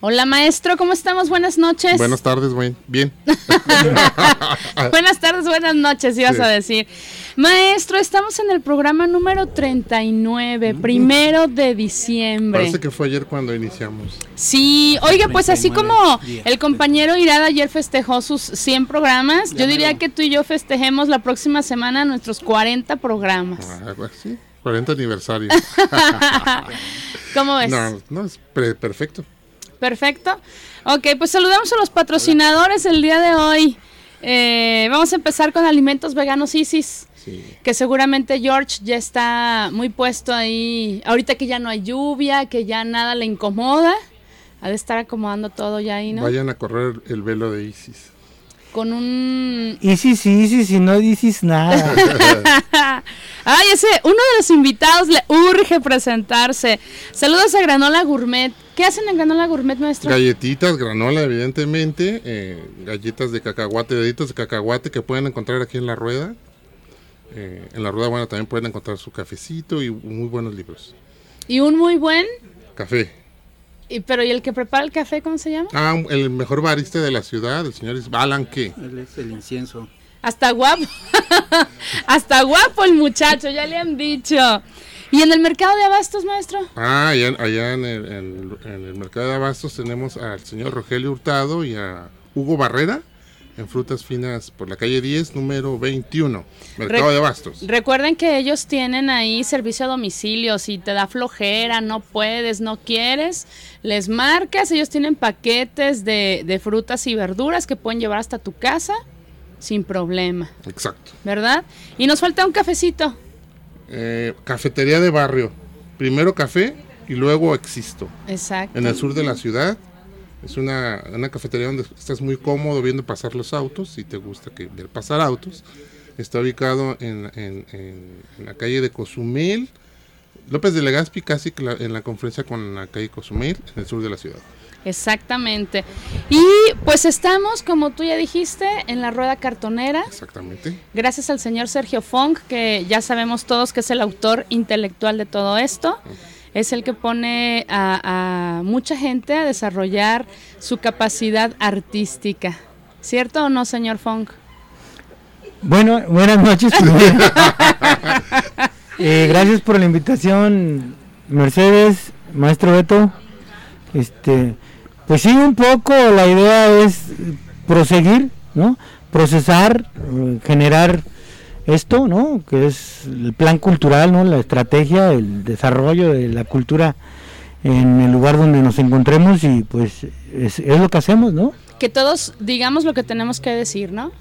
Hola maestro, ¿cómo estamos? Buenas noches. Buenas tardes, güey. Bien. buenas tardes, buenas noches, ibas a decir. Maestro, estamos en el programa número 39, primero de diciembre. Parece que fue ayer cuando iniciamos. Sí, oiga, pues así como el compañero Irada ayer festejó sus 100 programas, yo diría que tú y yo festejemos la próxima semana nuestros 40 programas. Ah, pues sí, 40 aniversario. ¿Cómo ves? No, no, es perfecto. Perfecto. Ok, pues saludamos a los patrocinadores el día de hoy. Eh, vamos a empezar con alimentos veganos Isis. Que seguramente George ya está muy puesto ahí. Ahorita que ya no hay lluvia, que ya nada le incomoda. Ha de estar acomodando todo ya ahí, ¿no? Vayan a correr el velo de Isis. Con un. Isis, Isis, y no dices nada. Ay, ese, uno de los invitados le urge presentarse. Saludos a Granola Gourmet. ¿Qué hacen en Granola Gourmet, maestro? Galletitas, granola, evidentemente. Eh, galletas de cacahuate, deditos de cacahuate que pueden encontrar aquí en la rueda. Eh, en la rueda, bueno, también pueden encontrar su cafecito y muy buenos libros. ¿Y un muy buen? Café. Y, pero ¿y el que prepara el café, cómo se llama? Ah, el mejor barista de la ciudad, el señor Alan ¿qué? Él es el incienso. Hasta guapo. Hasta guapo el muchacho, ya le han dicho. ¿Y en el mercado de abastos, maestro? Ah, allá, allá en, el, en, el, mercado de abastos tenemos al señor Rogelio Hurtado y a Hugo Barrera en Frutas Finas por la calle 10, número 21, Mercado de Abastos. Recuerden que ellos tienen ahí servicio a domicilio, si te da flojera, no puedes, no quieres, les marcas, ellos tienen paquetes de, de frutas y verduras que pueden llevar hasta tu casa sin problema. Exacto. ¿Verdad? Y nos falta un cafecito. Eh, cafetería de barrio. Primero café y luego existo. Exacto. En el sur de la ciudad. Es una, cafetería donde estás muy cómodo viendo pasar los autos, si te gusta que, ver pasar autos. Está ubicado en, en, la calle de Cozumel, López de Legazpi, casi en la confluencia con la calle Cozumel, en el sur de la ciudad. Exactamente. Y pues estamos, como tú ya dijiste, en la rueda cartonera. Exactamente. Gracias al señor Sergio Fong, que ya sabemos todos que es el autor intelectual de todo esto. Es el que pone a, mucha gente a desarrollar su capacidad artística. ¿Cierto o no, señor Fong? Bueno, buenas noches. eh, gracias por la invitación, Mercedes, maestro Beto. Este, pues sí, un poco la idea es proseguir, ¿no? Procesar, generar esto, ¿no? Que es el plan cultural, ¿no? La estrategia, el desarrollo de la cultura en el lugar donde nos encontremos y pues es, lo que hacemos, ¿no? Que todos digamos lo que tenemos que decir, ¿no?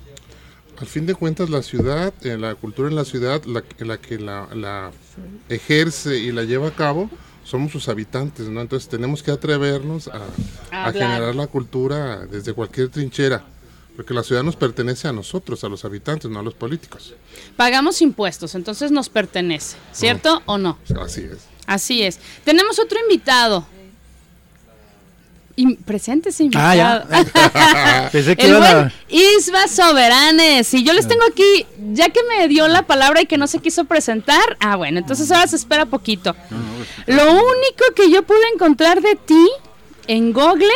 Al fin de cuentas, la ciudad, eh, la cultura en la ciudad, la, la que la, la, ejerce y la lleva a cabo, somos sus habitantes, ¿no? Entonces tenemos que atrevernos a, generar la cultura desde cualquier trinchera, porque la ciudad nos pertenece a nosotros, a los habitantes, no a los políticos. Pagamos impuestos, entonces nos pertenece, ¿cierto o no? Así es. Así es. Tenemos otro invitado. Y preséntese invitado. Ah, ya. el buen Isba Soberanes. Y yo les tengo aquí, ya que me dio la palabra y que no se quiso presentar, ah, bueno, entonces ahora se espera poquito. Lo único que yo pude encontrar de ti en Google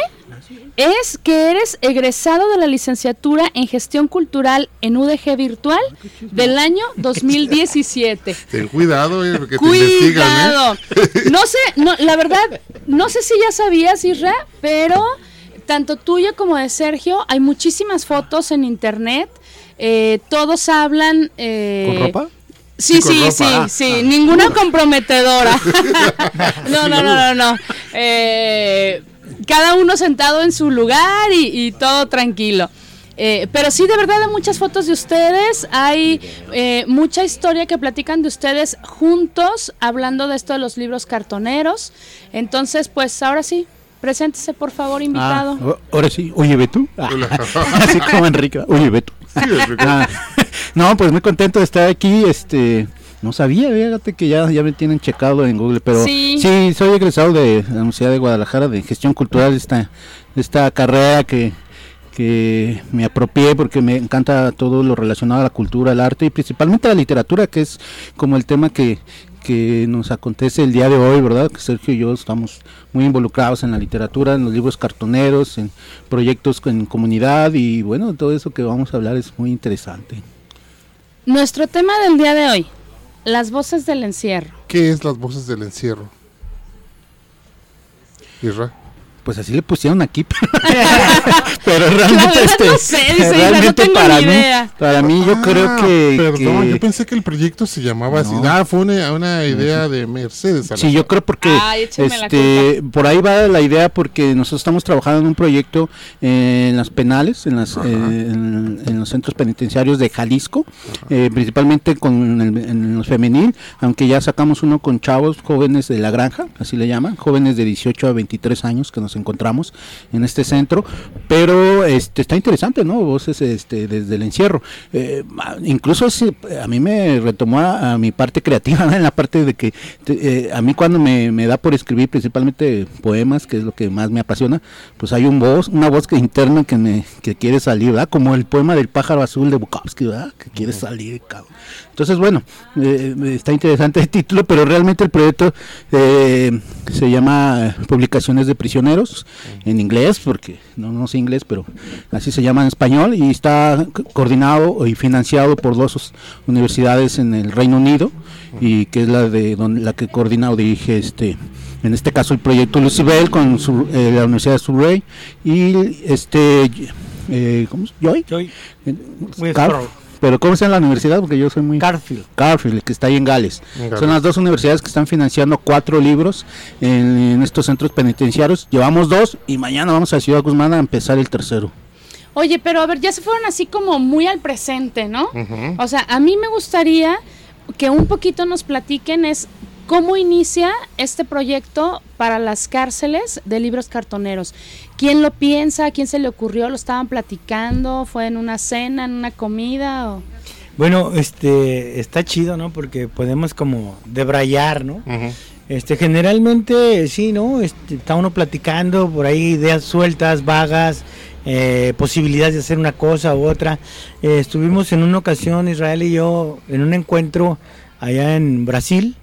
es que eres egresado de la licenciatura en gestión cultural en UDG Virtual del año 2017. Ten cuidado, eh, porque te investigan, ¿eh? No sé, no, la verdad, no sé si ya sabías, Isra, pero tanto tuyo como de Sergio, hay muchísimas fotos en internet. Eh, todos hablan. ¿Con ropa? Sí, sí, sí, ah, sí, ah. ninguna comprometedora. no, no, no, no, no. Eh, cada uno sentado en su lugar y, todo tranquilo. Eh, pero sí, de verdad, hay muchas fotos de ustedes, hay eh, mucha historia que platican de ustedes juntos, hablando de esto de los libros cartoneros. Entonces, pues ahora sí, Preséntese, por favor, invitado. Ah, ahora sí, oye, Beto. así como Enrique. Oye, Beto. Ah, no, pues muy contento de estar aquí. Este, no sabía, fíjate que ya, ya me tienen checado en Google, pero sí, soy egresado de la Universidad de Guadalajara de Gestión Cultural, esta, esta carrera que, que me apropié porque me encanta todo lo relacionado a la cultura, al arte y principalmente a la literatura, que es como el tema que, que nos acontece el día de hoy, ¿verdad? Que Sergio y yo estamos muy involucrados en la literatura, en los libros cartoneros, en proyectos en comunidad y bueno, todo eso que vamos a hablar es muy interesante. Nuestro tema del día de hoy, las voces del encierro. ¿Qué es las voces del encierro? Isra pues así le pusieron aquí, pero realmente este, no sé, realmente para mí, para mí yo creo ah, que, perdón, yo pensé que el proyecto se llamaba así. Ah, fue una, idea de Mercedes. Sí, yo creo porque este por ahí va la idea porque nosotros estamos trabajando en un proyecto en las penales, en las eh, en, los centros penitenciarios de Jalisco, eh, principalmente con el, en los femenil, aunque ya sacamos uno con chavos jóvenes de la granja, así le llaman, jóvenes de 18 a 23 años que nos encontramos en este centro, pero este está interesante, ¿no? Voces este, desde el encierro. Eh, incluso a mí me retomó a, mi parte creativa, en la parte de que eh, a mí cuando me, da por escribir principalmente poemas, que es lo que más me apasiona, pues hay un voz, una voz que interna que me que quiere salir, ¿verdad? Como el poema del pájaro azul de Bukowski, ¿verdad? Que quiere salir, cabrón. Entonces, bueno, eh, está interesante el título, pero realmente el proyecto se llama Publicaciones de Prisioneros en inglés, porque no, no sé inglés, pero así se llama en español, y está coordinado y financiado por dos universidades en el Reino Unido, y que es la de la que coordina o dirige este en este caso el proyecto Lucibel con eh, la Universidad de Surrey y este eh, ¿cómo es? Joy, Joy. Pero ¿cómo se llama la universidad? Porque yo soy muy... Carfield. Carfield, que está ahí en Gales. Son las dos universidades que están financiando cuatro libros en, estos centros penitenciarios. Llevamos dos y mañana vamos a Ciudad Guzmán a empezar el tercero. Oye, pero a ver, ya se fueron así como muy al presente, ¿no? O sea, a mí me gustaría que un poquito nos platiquen es cómo inicia este proyecto para las cárceles de libros cartoneros. ¿Quién lo piensa? ¿A quién se le ocurrió? ¿Lo estaban platicando? ¿Fue en una cena, en una comida? O? Bueno, este está chido, ¿no? Porque podemos como debrayar, ¿no? Este generalmente sí, ¿no? Este, está uno platicando por ahí ideas sueltas, vagas, eh, posibilidades de hacer una cosa u otra. Eh, estuvimos en una ocasión Israel y yo en un encuentro allá en Brasil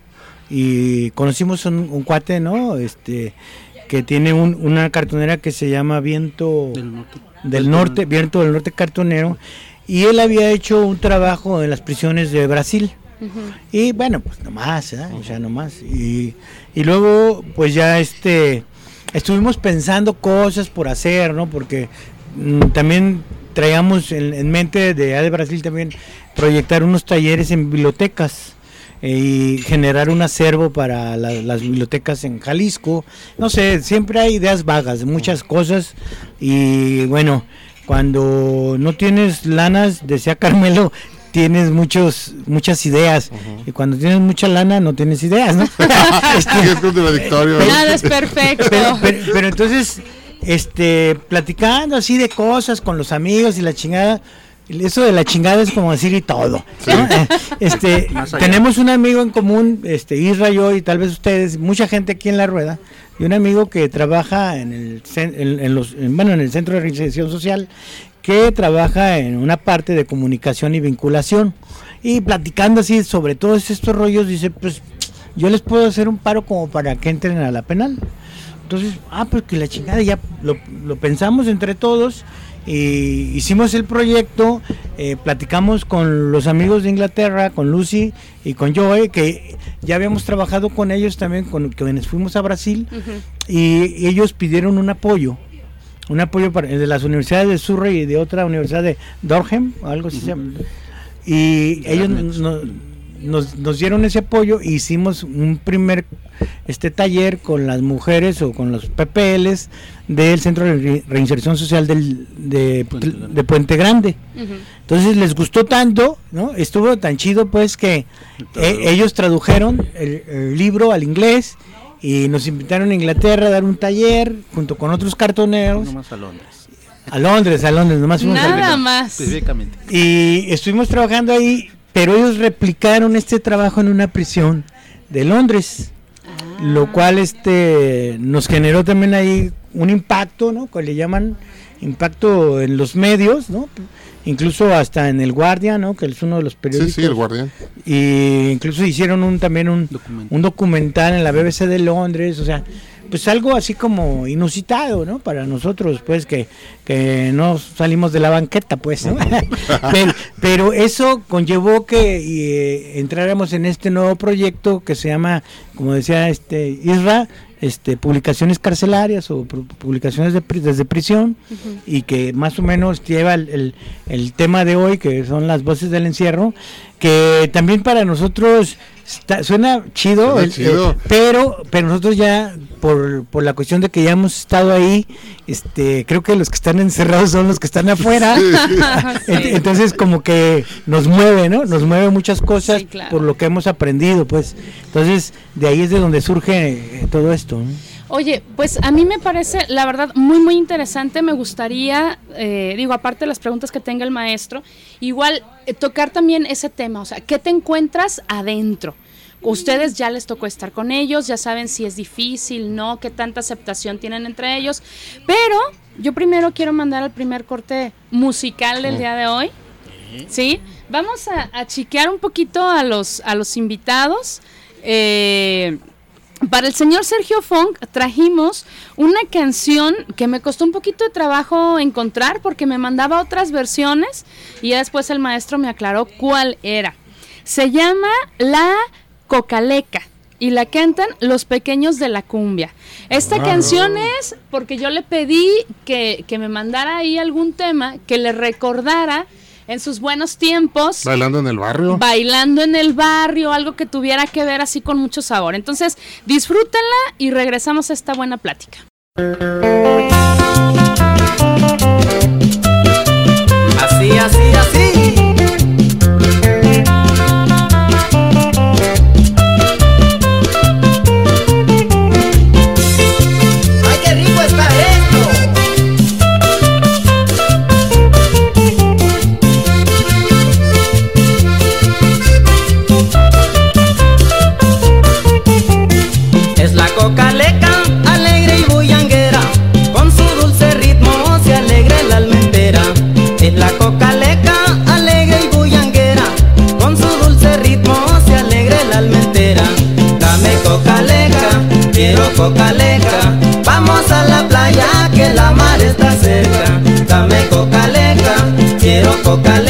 y conocimos un, un cuate, ¿no? Este que tiene una cartonera que se llama Viento del Norte, Viento del Norte Cartonero, y él había hecho un trabajo en las prisiones de Brasil. Y bueno, pues nomás, ¿eh? o sea, nomás. Y, y luego, pues ya este, estuvimos pensando cosas por hacer, ¿no? Porque mm, también traíamos en, en mente de, de Brasil también proyectar unos talleres en bibliotecas y generar un acervo para las bibliotecas en Jalisco. No sé, siempre hay ideas vagas de muchas cosas y bueno, cuando no tienes lanas, decía Carmelo, tienes muchos muchas ideas y cuando tienes mucha lana no tienes ideas, ¿no? este, Nada es perfecto. pero, entonces, este, platicando así de cosas con los amigos y la chingada, eso de la chingada es como decir y todo. Eh, este, tenemos un amigo en común, este, Isra, yo y tal vez ustedes, mucha gente aquí en la rueda, y un amigo que trabaja en el, en, los, bueno, en el Centro de Reinserción Social, que trabaja en una parte de comunicación y vinculación. Y platicando así sobre todos estos rollos, dice, pues yo les puedo hacer un paro como para que entren a la penal. Entonces, ah, pues que la chingada ya lo, lo pensamos entre todos y hicimos el proyecto, eh, platicamos con los amigos de Inglaterra, con Lucy y con Joey, que ya habíamos trabajado con ellos también, con quienes fuimos a Brasil, y ellos pidieron un apoyo, un apoyo para, de las universidades de Surrey y de otra universidad de Dorhem, algo así se llama. Y ellos nos, nos, dieron ese apoyo e hicimos un primer este taller con las mujeres o con los PPLs del Centro de Reinserción Social del, de, Puente Grande. Entonces les gustó tanto, ¿no? Estuvo tan chido pues que eh, ellos tradujeron el, libro al inglés y nos invitaron a Inglaterra a dar un taller junto con otros cartoneros. Nomás a Londres. A Londres, a Londres, nomás fuimos Nada más. Específicamente. Y estuvimos trabajando ahí, pero ellos replicaron este trabajo en una prisión de Londres. Ah. Lo cual este nos generó también ahí un impacto, ¿no? Que le llaman impacto en los medios, ¿no? incluso hasta en el Guardian, ¿no? que es uno de los periódicos. Sí, sí, el Guardian. Y incluso hicieron un también un un documental en la BBC de Londres, o sea, pues algo así como inusitado, ¿no? Para nosotros, pues, que, que no salimos de la banqueta, pues, ¿no? pero, eso conllevó que eh, entráramos en este nuevo proyecto que se llama, como decía este Isra, este, publicaciones carcelarias o publicaciones de, desde prisión y que más o menos lleva el, el, tema de hoy, que son las voces del encierro, que también para nosotros suena chido, eh, pero pero nosotros ya por, por la cuestión de que ya hemos estado ahí, este creo que los que están encerrados son los que están afuera. Entonces como que nos mueve, ¿no? Nos mueve muchas cosas por lo que hemos aprendido, pues. Entonces, de ahí es de donde surge eh, todo esto. Oye, pues a mí me parece, la verdad, muy, muy interesante. Me gustaría, eh, digo, aparte de las preguntas que tenga el maestro, igual eh, tocar también ese tema, o sea, ¿qué te encuentras adentro? Ustedes ya les tocó estar con ellos, ya saben si es difícil, no, qué tanta aceptación tienen entre ellos. Pero yo primero quiero mandar al primer corte musical del día de hoy. ¿Sí? Vamos a, a chiquear un poquito a los, a los invitados. Eh, para el señor Sergio Funk trajimos una canción que me costó un poquito de trabajo encontrar porque me mandaba otras versiones y después el maestro me aclaró cuál era. Se llama La Cocaleca y la cantan Los Pequeños de la Cumbia. Esta canción es porque yo le pedí que, que me mandara ahí algún tema que le recordara en sus buenos tiempos. Bailando en el barrio. Bailando en el barrio, algo que tuviera que ver así con mucho sabor. Entonces, disfrútenla y regresamos a esta buena plática. Vamos a la playa que la mar está cerca. Dame cocaleca, quiero cocaleca.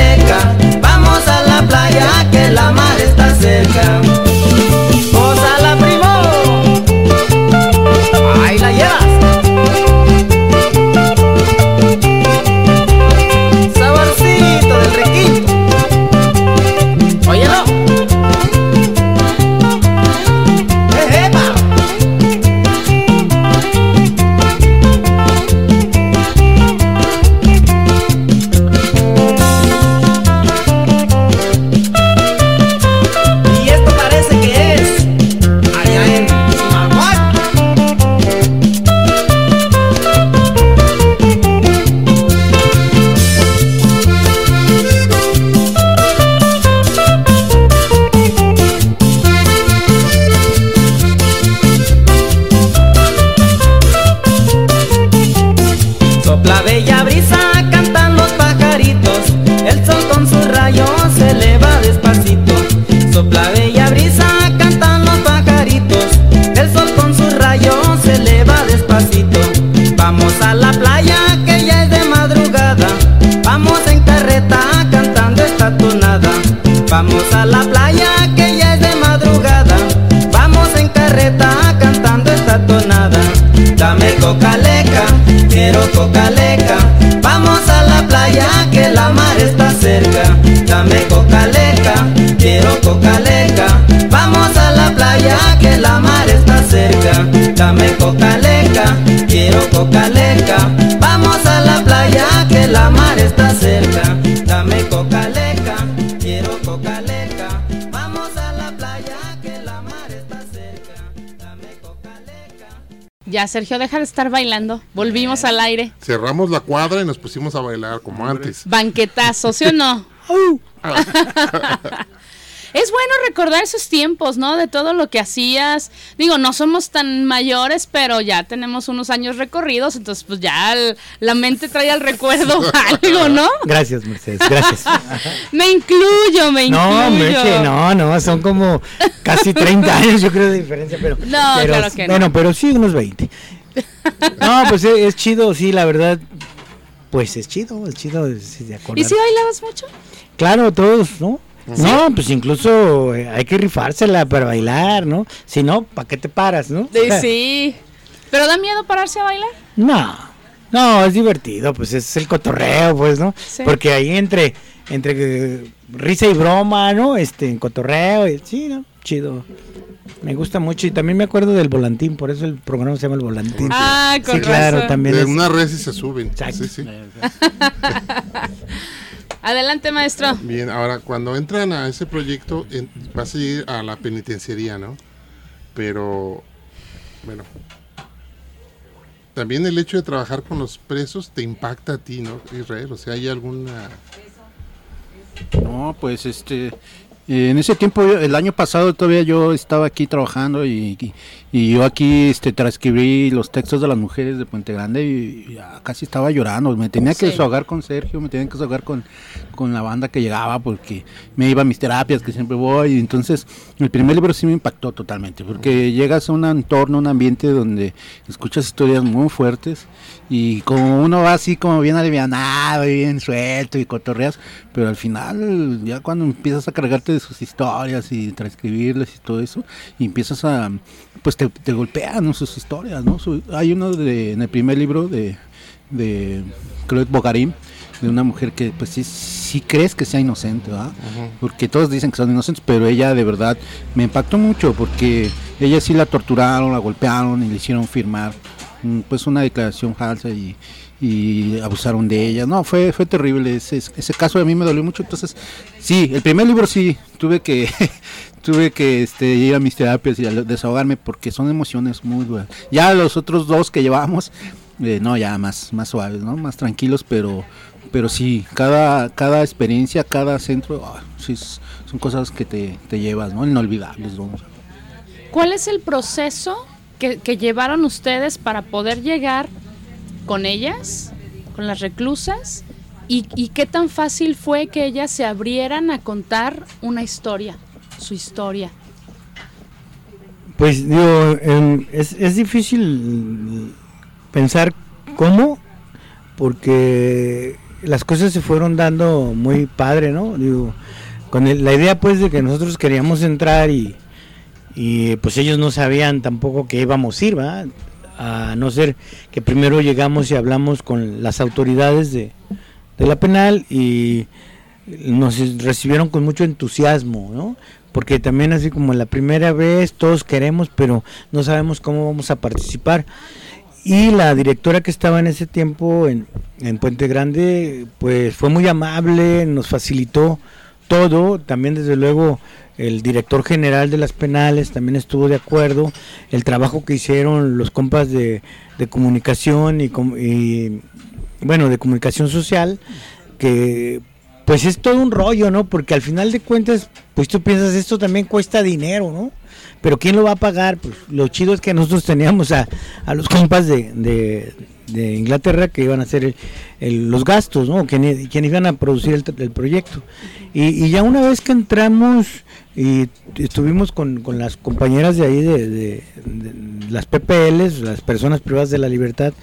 Ya, Sergio, deja de estar bailando. Volvimos al aire. Cerramos la cuadra y nos pusimos a bailar como antes. Banquetazo, ¿sí o no? es bueno recordar esos tiempos, ¿no? De todo lo que hacías. Digo, no somos tan mayores, pero ya tenemos unos años recorridos, entonces pues ya la mente trae al recuerdo algo, ¿no? Gracias, Mercedes, gracias. me incluyo, me incluyo. No, Mercedes, no, no, son como casi 30 años yo creo de diferencia, pero... No, claro que no. Bueno, pero sí unos 20. No, pues es, chido, sí, la verdad, pues es chido, es chido de ¿Y si bailabas mucho? Claro, todos, ¿no? No, pues incluso eh, hay que rifársela para bailar, ¿no? Si no, ¿para qué te paras, no? Sí, sí. ¿Pero da miedo pararse a bailar? No, no, es divertido, pues es el cotorreo, pues, ¿no? Porque ahí entre, entre eh, risa y broma, ¿no? Este, en cotorreo, y, sí, ¿no? Chido. Me gusta mucho y también me acuerdo del volantín, por eso el programa se llama el volantín. Ah, con sí, claro, también. De una red y se suben. Sí, sí. Adelante, maestro. Bien, ahora cuando entran a ese proyecto, vas a ir a la penitenciaría, ¿no? Pero, bueno, también el hecho de trabajar con los presos te impacta a ti, ¿no, Israel? O sea, ¿hay alguna...? No, pues este, en ese tiempo, el año pasado todavía yo estaba aquí trabajando y, yo aquí este, transcribí los textos de las mujeres de Puente Grande y, casi estaba llorando. Me tenía que desahogar con Sergio, me tenía que desahogar con, con la banda que llegaba porque me iba a mis terapias que siempre voy. Y entonces el primer libro sí me impactó totalmente porque llegas a un entorno, un ambiente donde escuchas historias muy fuertes y como uno va así como bien alivianado y bien suelto y cotorreas, pero al final ya cuando empiezas a cargarte de sus historias y transcribirlas y todo eso, y empiezas a, pues te, golpean sus historias, ¿no? hay uno de, en el primer libro de, de Claude Bogarim, de una mujer que pues sí, sí crees que sea inocente, ¿verdad? Porque todos dicen que son inocentes, pero ella de verdad me impactó mucho porque ella sí la torturaron, la golpearon y le hicieron firmar Mm, pues una declaración falsa y, abusaron de ella. No, fue fue terrible ese, ese caso a mí me dolió mucho. Entonces, sí, el primer libro sí tuve que tuve que este, ir a mis terapias y desahogarme porque son emociones muy duras. Ya los otros dos que llevamos eh, no, ya más más suaves, ¿no? Más tranquilos, pero pero sí, cada cada experiencia, cada centro, ah, son cosas que te, te llevas, ¿no? Inolvidables. ¿Cuál es el proceso que, llevaron ustedes para poder llegar con ellas, con las reclusas, y, qué tan fácil fue que ellas se abrieran a contar una historia, su historia. Pues digo, em, es, es difícil pensar cómo, porque las cosas se fueron dando muy padre, ¿no? Digo, con la idea pues de que nosotros queríamos entrar y, y pues ellos no sabían tampoco que íbamos a ir, ¿verdad? A no ser que primero llegamos y hablamos con las autoridades de, la penal y nos recibieron con mucho entusiasmo, ¿no? Porque también así como la primera vez todos queremos, pero no sabemos cómo vamos a participar. Y la directora que estaba en ese tiempo en, en Puente Grande, pues fue muy amable, nos facilitó todo, también desde luego el director general de las penales también estuvo de acuerdo, el trabajo que hicieron los compas de, comunicación y, bueno, de comunicación social, que pues es todo un rollo, ¿no? Porque al final de cuentas, pues tú piensas, esto también cuesta dinero, ¿no? Pero ¿quién lo va a pagar? Pues lo chido es que nosotros teníamos a, a los compas de, de, Inglaterra que iban a hacer los gastos, ¿no? Quienes, iban a producir el, proyecto. Y, y, ya una vez que entramos y estuvimos con, con las compañeras de ahí, de, las PPLs, las personas privadas de la libertad,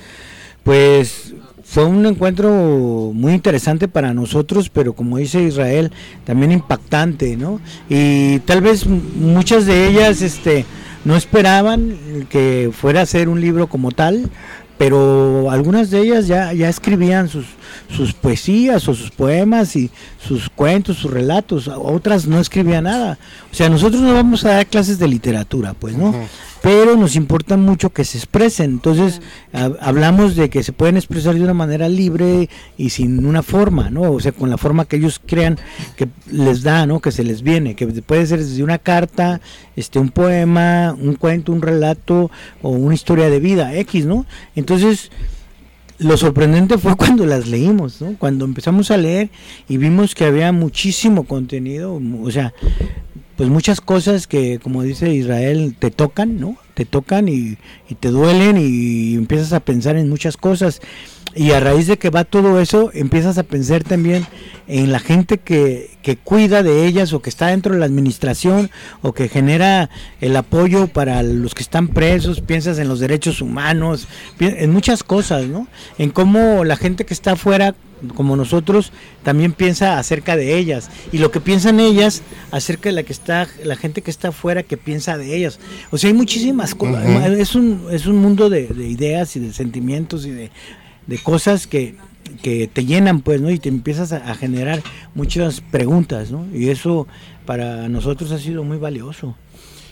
pues fue un encuentro muy interesante para nosotros, pero como dice Israel, también impactante, ¿no? Y tal vez muchas de ellas este, no esperaban que fuera a ser un libro como tal, pero algunas de ellas ya, ya escribían sus, sus poesías o sus poemas y sus cuentos, sus relatos, otras no escribían nada. O sea, nosotros no vamos a dar clases de literatura, pues, ¿no? Pero nos importa mucho que se expresen. Entonces, hablamos de que se pueden expresar de una manera libre y sin una forma, ¿no? O sea, con la forma que ellos crean que les da, ¿no? Que se les viene, que puede ser desde una carta, este un poema, un cuento, un relato o una historia de vida X, ¿no? Entonces, lo sorprendente fue cuando las leímos, ¿no? Cuando empezamos a leer y vimos que había muchísimo contenido, o sea, pues muchas cosas que, como dice Israel, te tocan, ¿no? Te tocan y, y, te duelen y empiezas a pensar en muchas cosas. Y a raíz de que va todo eso, empiezas a pensar también en la gente que, que cuida de ellas o que está dentro de la administración o que genera el apoyo para los que están presos, piensas en los derechos humanos, en muchas cosas, ¿no? En cómo la gente que está afuera como nosotros también piensa acerca de ellas. Y lo que piensan ellas acerca de la que está la gente que está afuera que piensa de ellas. O sea hay muchísimas cosas es un es un mundo de, ideas y de sentimientos y de, cosas que, que te llenan pues no y te empiezas a, generar muchas preguntas no y eso para nosotros ha sido muy valioso.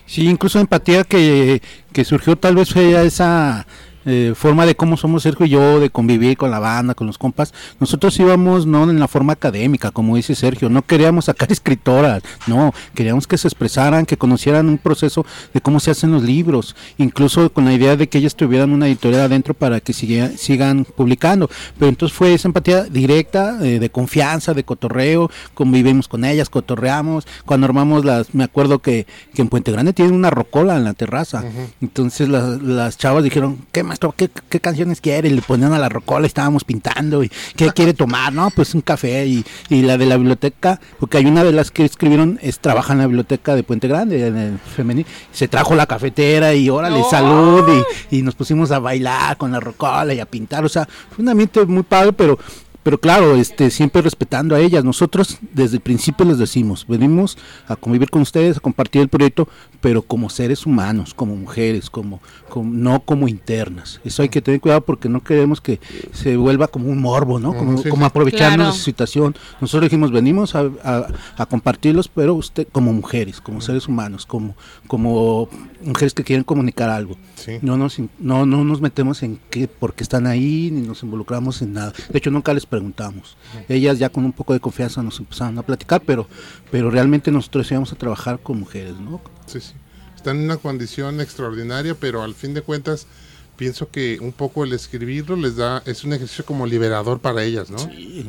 Sí incluso empatía que, que surgió tal vez fue esa eh, forma de cómo somos Sergio y yo, de convivir con la banda, con los compas, nosotros íbamos no en la forma académica, como dice Sergio, no queríamos sacar escritoras, no, queríamos que se expresaran, que conocieran un proceso de cómo se hacen los libros, incluso con la idea de que ellas tuvieran una editorial adentro para que sigan publicando. Pero entonces fue esa empatía directa, eh, de confianza, de cotorreo, convivimos con ellas, cotorreamos, cuando armamos las, me acuerdo que, que en Puente Grande tienen una rocola en la terraza, entonces las, las chavas dijeron, ¿qué más? ¿Qué, canciones quiere? Y le ponían a la rocola, estábamos pintando, y ¿qué quiere tomar? No, pues un café, y, la de la biblioteca, porque hay una de las que escribieron, es trabaja en la biblioteca de Puente Grande, en el femenino, se trajo la cafetera, y órale, salud, y, y nos pusimos a bailar con la rocola y a pintar, o sea, fue un ambiente muy padre, pero pero claro, este, siempre respetando a ellas. Nosotros desde el principio les decimos, venimos a convivir con ustedes, a compartir el proyecto, pero como seres humanos, como mujeres, como, no como internas. Eso hay que tener cuidado porque no queremos que se vuelva como un morbo, ¿no? Como, como aprovecharnos de esa situación. Nosotros dijimos, venimos a, a, compartirlos, pero usted como mujeres, como seres humanos, como, como mujeres que quieren comunicar algo. No, nos, no, no nos metemos en qué, porque están ahí, ni nos involucramos en nada. De hecho, nunca les preguntamos. Ellas ya con un poco de confianza nos empezaron a platicar, pero, pero realmente nosotros íbamos a trabajar con mujeres, ¿no? Sí, sí. Están en una condición extraordinaria, pero al fin de cuentas pienso que un poco el escribirlo les da, es un ejercicio como liberador para ellas, ¿no? Sí,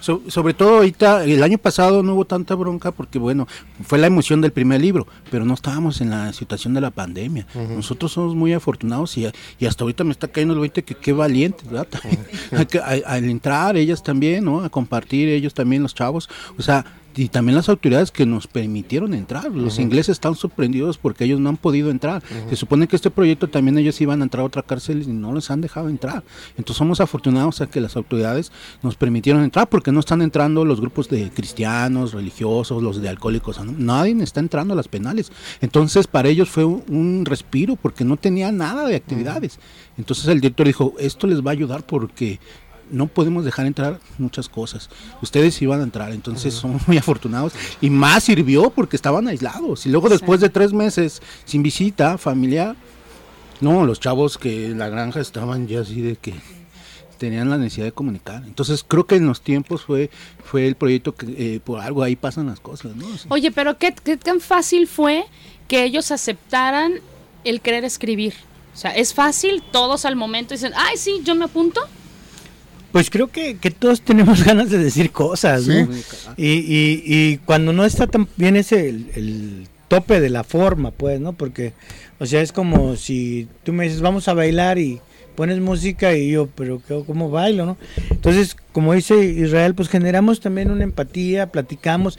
sobre todo ahorita, el año pasado no hubo tanta bronca porque, bueno, fue la emoción del primer libro, pero no estábamos en la situación de la pandemia. Nosotros somos muy afortunados y, y, hasta ahorita me está cayendo el 20 que qué valiente, ¿verdad? al entrar ellas también, ¿no? A compartir ellos también, los chavos. O sea, y también las autoridades que nos permitieron entrar. Los ingleses están sorprendidos porque ellos no han podido entrar. Se supone que este proyecto también ellos iban a entrar a otra cárcel y no les han dejado entrar. Entonces somos afortunados a que las autoridades nos permitieron entrar porque no están entrando los grupos de cristianos, religiosos, los de alcohólicos. Nadie está entrando a las penales. Entonces para ellos fue un, respiro porque no tenía nada de actividades. Entonces el director dijo, esto les va a ayudar porque no podemos dejar entrar muchas cosas. Ustedes iban a entrar, entonces somos muy afortunados. Y más sirvió porque estaban aislados. Y luego después de tres meses sin visita familiar, no, los chavos que en la granja estaban ya así de que tenían la necesidad de comunicar. Entonces creo que en los tiempos fue fue el proyecto que eh, por algo ahí pasan las cosas. ¿no? Oye, pero ¿qué, ¿qué tan fácil fue que ellos aceptaran el querer escribir? O sea, es fácil, todos al momento dicen, ay, sí, yo me apunto. Pues creo que, que, todos tenemos ganas de decir cosas, ¿no? Y, y, y, cuando no está tan bien ese el, tope de la forma, pues, ¿no? Porque, o sea, es como si tú me dices, vamos a bailar y pones música y yo, pero ¿cómo bailo, no? Entonces, como dice Israel, pues generamos también una empatía, platicamos,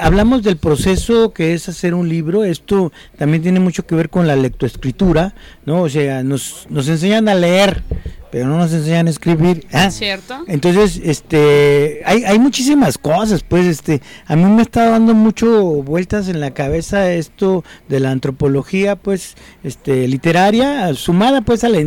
hablamos del proceso que es hacer un libro, esto también tiene mucho que ver con la lectoescritura, ¿no? O sea, nos, nos enseñan a leer, pero no nos enseñan a escribir. ¿ah? ¿Cierto? Entonces, este, hay, hay muchísimas cosas, pues, este, a mí me está dando mucho vueltas en la cabeza esto de la antropología, pues, este, literaria, sumada, pues, a, la,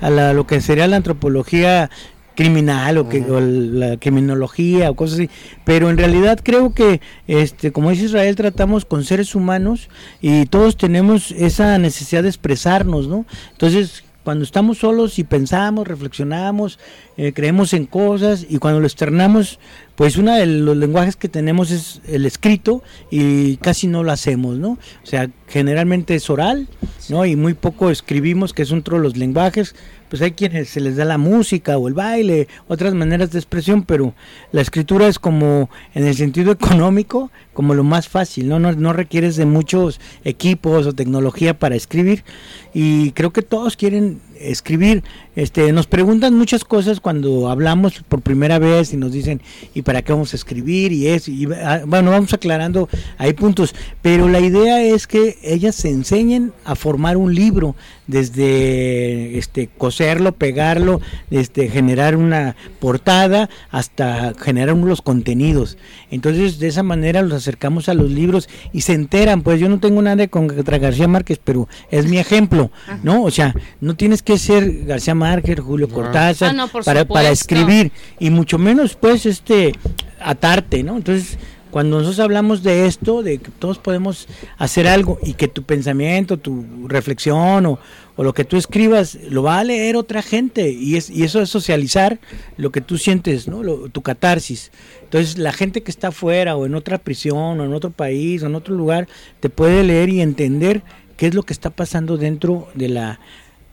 a la, lo que sería la antropología criminal o, que, la criminología o cosas así. Pero en realidad creo que, este, como dice Israel, tratamos con seres humanos y todos tenemos esa necesidad de expresarnos, ¿no? Entonces, cuando estamos solos y pensamos, reflexionamos, eh, creemos en cosas y cuando lo externamos, pues uno de los lenguajes que tenemos es el escrito y casi no lo hacemos, ¿no? O sea, generalmente es oral, ¿no? Y muy poco escribimos, que es otro de los lenguajes, pues hay quienes se les da la música o el baile, otras maneras de expresión, pero la escritura es como, en el sentido económico, como lo más fácil, ¿no? No, no requieres de muchos equipos o tecnología para escribir y creo que todos quieren escribir. Este, nos preguntan muchas cosas cuando hablamos por primera vez y nos dicen, ¿y para qué vamos a escribir? Y eso, y, ah, bueno, vamos aclarando, hay puntos, pero la idea es que ellas se enseñen a formar un libro, desde este coserlo, pegarlo, este generar una portada hasta generar unos contenidos. Entonces, de esa manera los acercamos a los libros y se enteran, pues yo no tengo nada contra García Márquez, pero es mi ejemplo, ¿no? O sea, no tienes que ser García Márquez, Julio Cortázar ah, para, para escribir y mucho menos pues este atarte, ¿no? Entonces, cuando nosotros hablamos de esto, de que todos podemos hacer algo y que tu pensamiento, tu reflexión o, lo que tú escribas lo va a leer otra gente y, es, y eso es socializar lo que tú sientes, ¿no? tu catarsis. Entonces la gente que está afuera o en otra prisión o en otro país o en otro lugar te puede leer y entender qué es lo que está pasando dentro de la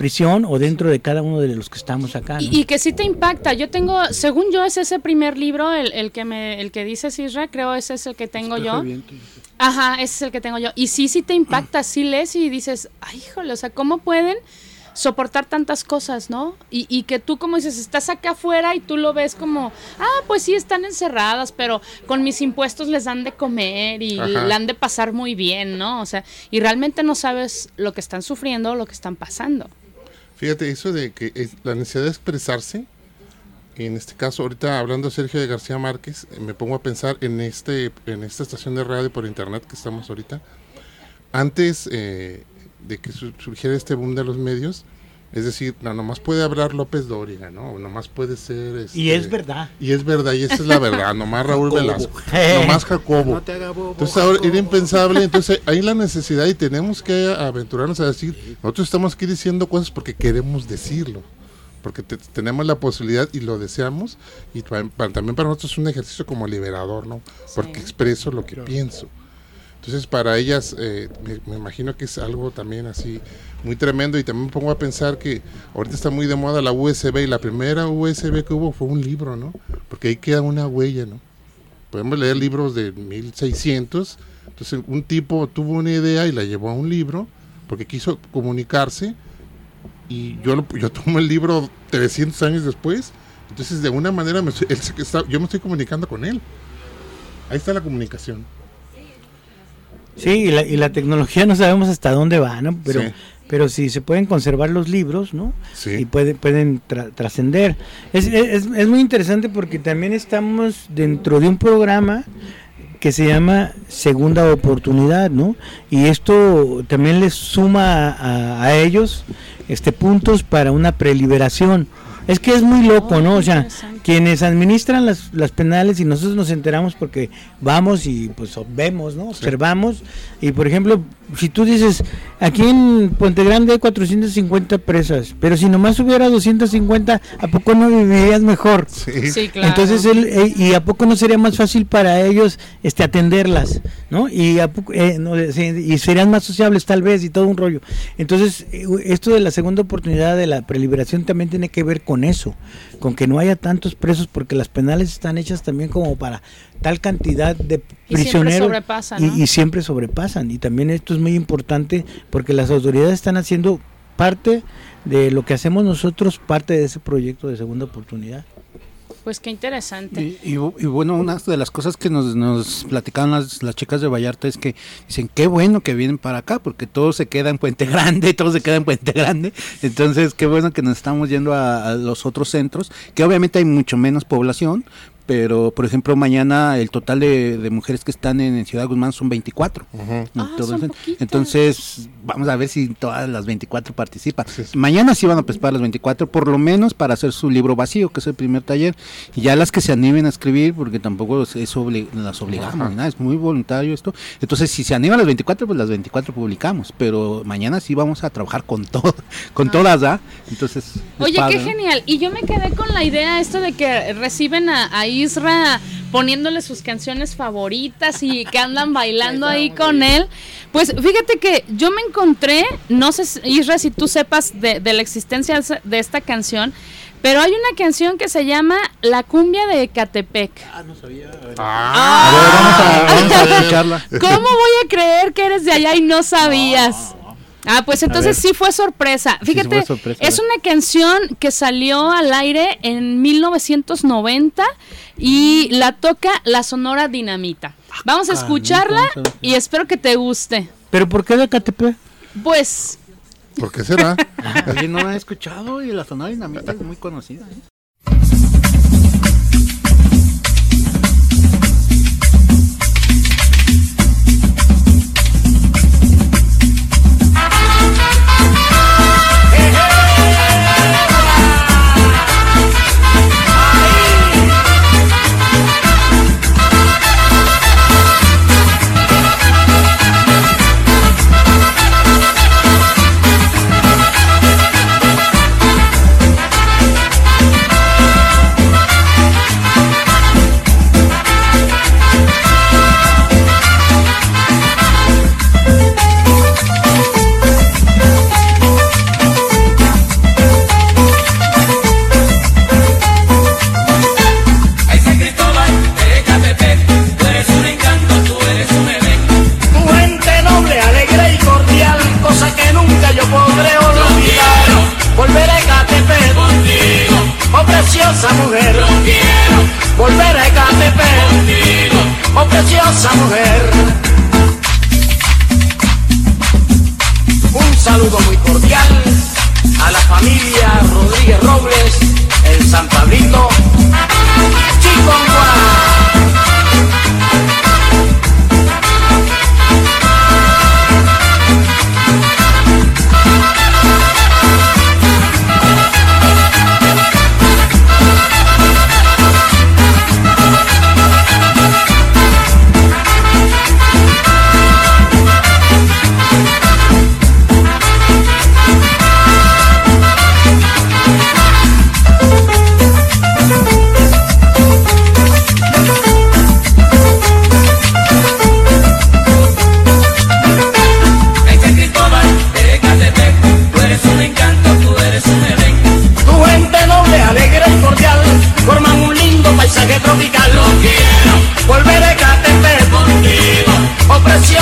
prisión o dentro de cada uno de los que estamos acá. Y, que sí te impacta. Yo tengo, según yo, es ese primer libro, el, el que me, el que dice Isra, creo ese es el que tengo yo. Ajá, ese es el que tengo yo. Y sí, sí te impacta, sí lees y dices, ay, híjole, o sea, ¿cómo pueden? soportar tantas cosas, ¿no? Y, y, que tú, como dices, estás acá afuera y tú lo ves como, ah, pues sí, están encerradas, pero con mis impuestos les dan de comer y la han de pasar muy bien, ¿no? O sea, y realmente no sabes lo que están sufriendo o lo que están pasando. Fíjate, eso de que la necesidad de expresarse, en este caso, ahorita hablando Sergio de García Márquez, eh, me pongo a pensar en este en esta estación de radio por internet que estamos ahorita. Antes eh, de que surgiera este boom de los medios, es decir, no, nomás puede hablar López Dóriga, ¿no? Nomás puede ser... Este, y es verdad. Y es verdad, y esa es la verdad, nomás Raúl Velasco, nomás Jacobo. No te haga entonces ahora era impensable, entonces hay la necesidad y tenemos que aventurarnos a decir, nosotros estamos aquí diciendo cosas porque queremos decirlo, porque tenemos la posibilidad y lo deseamos, y también para nosotros es un ejercicio como liberador, ¿no? Porque expreso lo que pienso. Entonces para ellas eh, me, imagino que es algo también así muy tremendo y también me pongo a pensar que ahorita está muy de moda la USB y la primera USB que hubo fue un libro, ¿no? Porque ahí queda una huella, ¿no? Podemos leer libros de 1600, entonces un tipo tuvo una idea y la llevó a un libro porque quiso comunicarse y yo, lo, yo tomo el libro 300 años después, entonces de una manera me, yo me estoy comunicando con él. Ahí está la comunicación. Sí, y la, y la tecnología no sabemos hasta dónde va, ¿no? Pero, pero si se pueden conservar los libros, ¿no? Sí. Y puede, pueden trascender. Es, es, es, muy interesante porque también estamos dentro de un programa que se llama Segunda Oportunidad, ¿no? Y esto también les suma a, a ellos este puntos para una preliberación. Es que es muy loco, ¿no? O sea, quienes administran las, las penales y nosotros nos enteramos porque vamos y pues vemos, ¿no? Observamos. Y por ejemplo, si tú dices, aquí en Puente Grande hay 450 presas, pero si nomás hubiera 250, ¿a poco no vivirías mejor? Sí, claro. Entonces, él, eh, ¿y a poco no sería más fácil para ellos este atenderlas, ¿no? Y, a eh, y serían más sociables tal vez y todo un rollo. Entonces, eh, esto de la segunda oportunidad de la preliberación también tiene que ver con eso, con que no haya tantos presos, porque las penales están hechas también como para tal cantidad de prisioneros y, y, siempre sobrepasan. Y también esto es muy importante porque las autoridades están haciendo parte de lo que hacemos nosotros, parte de ese proyecto de segunda oportunidad. Pues qué interesante. Y, bueno, una de las cosas que nos, nos platicaban las, las, chicas de Vallarta es que dicen, qué bueno que vienen para acá, porque todo se queda en Puente Grande, todo se queda en Puente Grande. Entonces, qué bueno que nos estamos yendo a los otros centros, que obviamente hay mucho menos población, pero por ejemplo mañana el total de, mujeres que están en, Ciudad Guzmán son 24. Ah, entonces, vamos a ver si todas las 24 participan. Mañana sí van a participar las 24, por lo menos para hacer su libro vacío, que es el primer taller, y ya las que se animen a escribir, porque tampoco es las obligamos, nada, es muy voluntario esto. Entonces, si se animan las 24, pues las 24 publicamos, pero mañana sí vamos a trabajar con todo, con ah. todas, ¿ah? Entonces, Oye, qué genial. Y yo me quedé con la idea esto de que reciben a, Isra poniéndole sus canciones favoritas y que andan bailando ahí con él. Pues fíjate que yo me encontré, no sé, Isra, si tú sepas de, la existencia de esta canción, pero hay una canción que se llama La cumbia de Catepec. Ah, no sabía. Ah. vamos a, escucharla. ¿Cómo voy a creer que eres de allá y no sabías? Ah, pues entonces sí fue sorpresa. Fíjate, es una canción que salió al aire en 1990 y la toca la Sonora Dinamita. Vamos a escucharla y espero que te guste. ¿Pero por qué de KTP? Pues... ¿Por qué será? no la he escuchado y la Sonora Dinamita es muy conocida. ¿eh?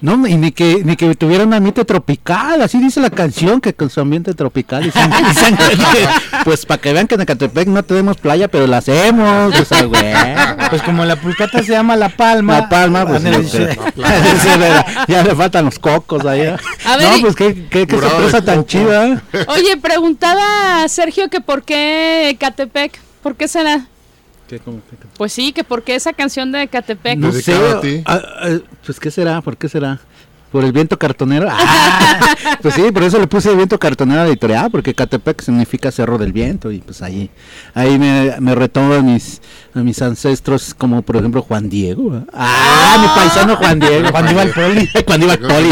No, y ni que, ni que tuviera un ambiente tropical, así dice la canción, que con su ambiente tropical. Y pues para que vean que en Ecatepec no tenemos playa, pero la hacemos. Pues como la pulcata se llama La Palma. La Palma, pues ya le faltan los cocos ahí. ¿eh? no, pues qué, qué, sorpresa tan chida. Oye, preguntaba Sergio que por qué Ecatepec, ¿por qué será? Pues sí, que porque esa canción de Catepec. No sé, ah, ah, pues qué será, ¿por qué será? Por el viento cartonero. Ah, pues sí, por eso le puse el viento cartonero editorial, porque Catepec significa cerro del viento, y pues ahí, ahí me, me retomo a mis, a mis ancestros, como por ejemplo Juan Diego. Ah, mi paisano Juan Diego. cuando iba al poli. cuando iba al poli.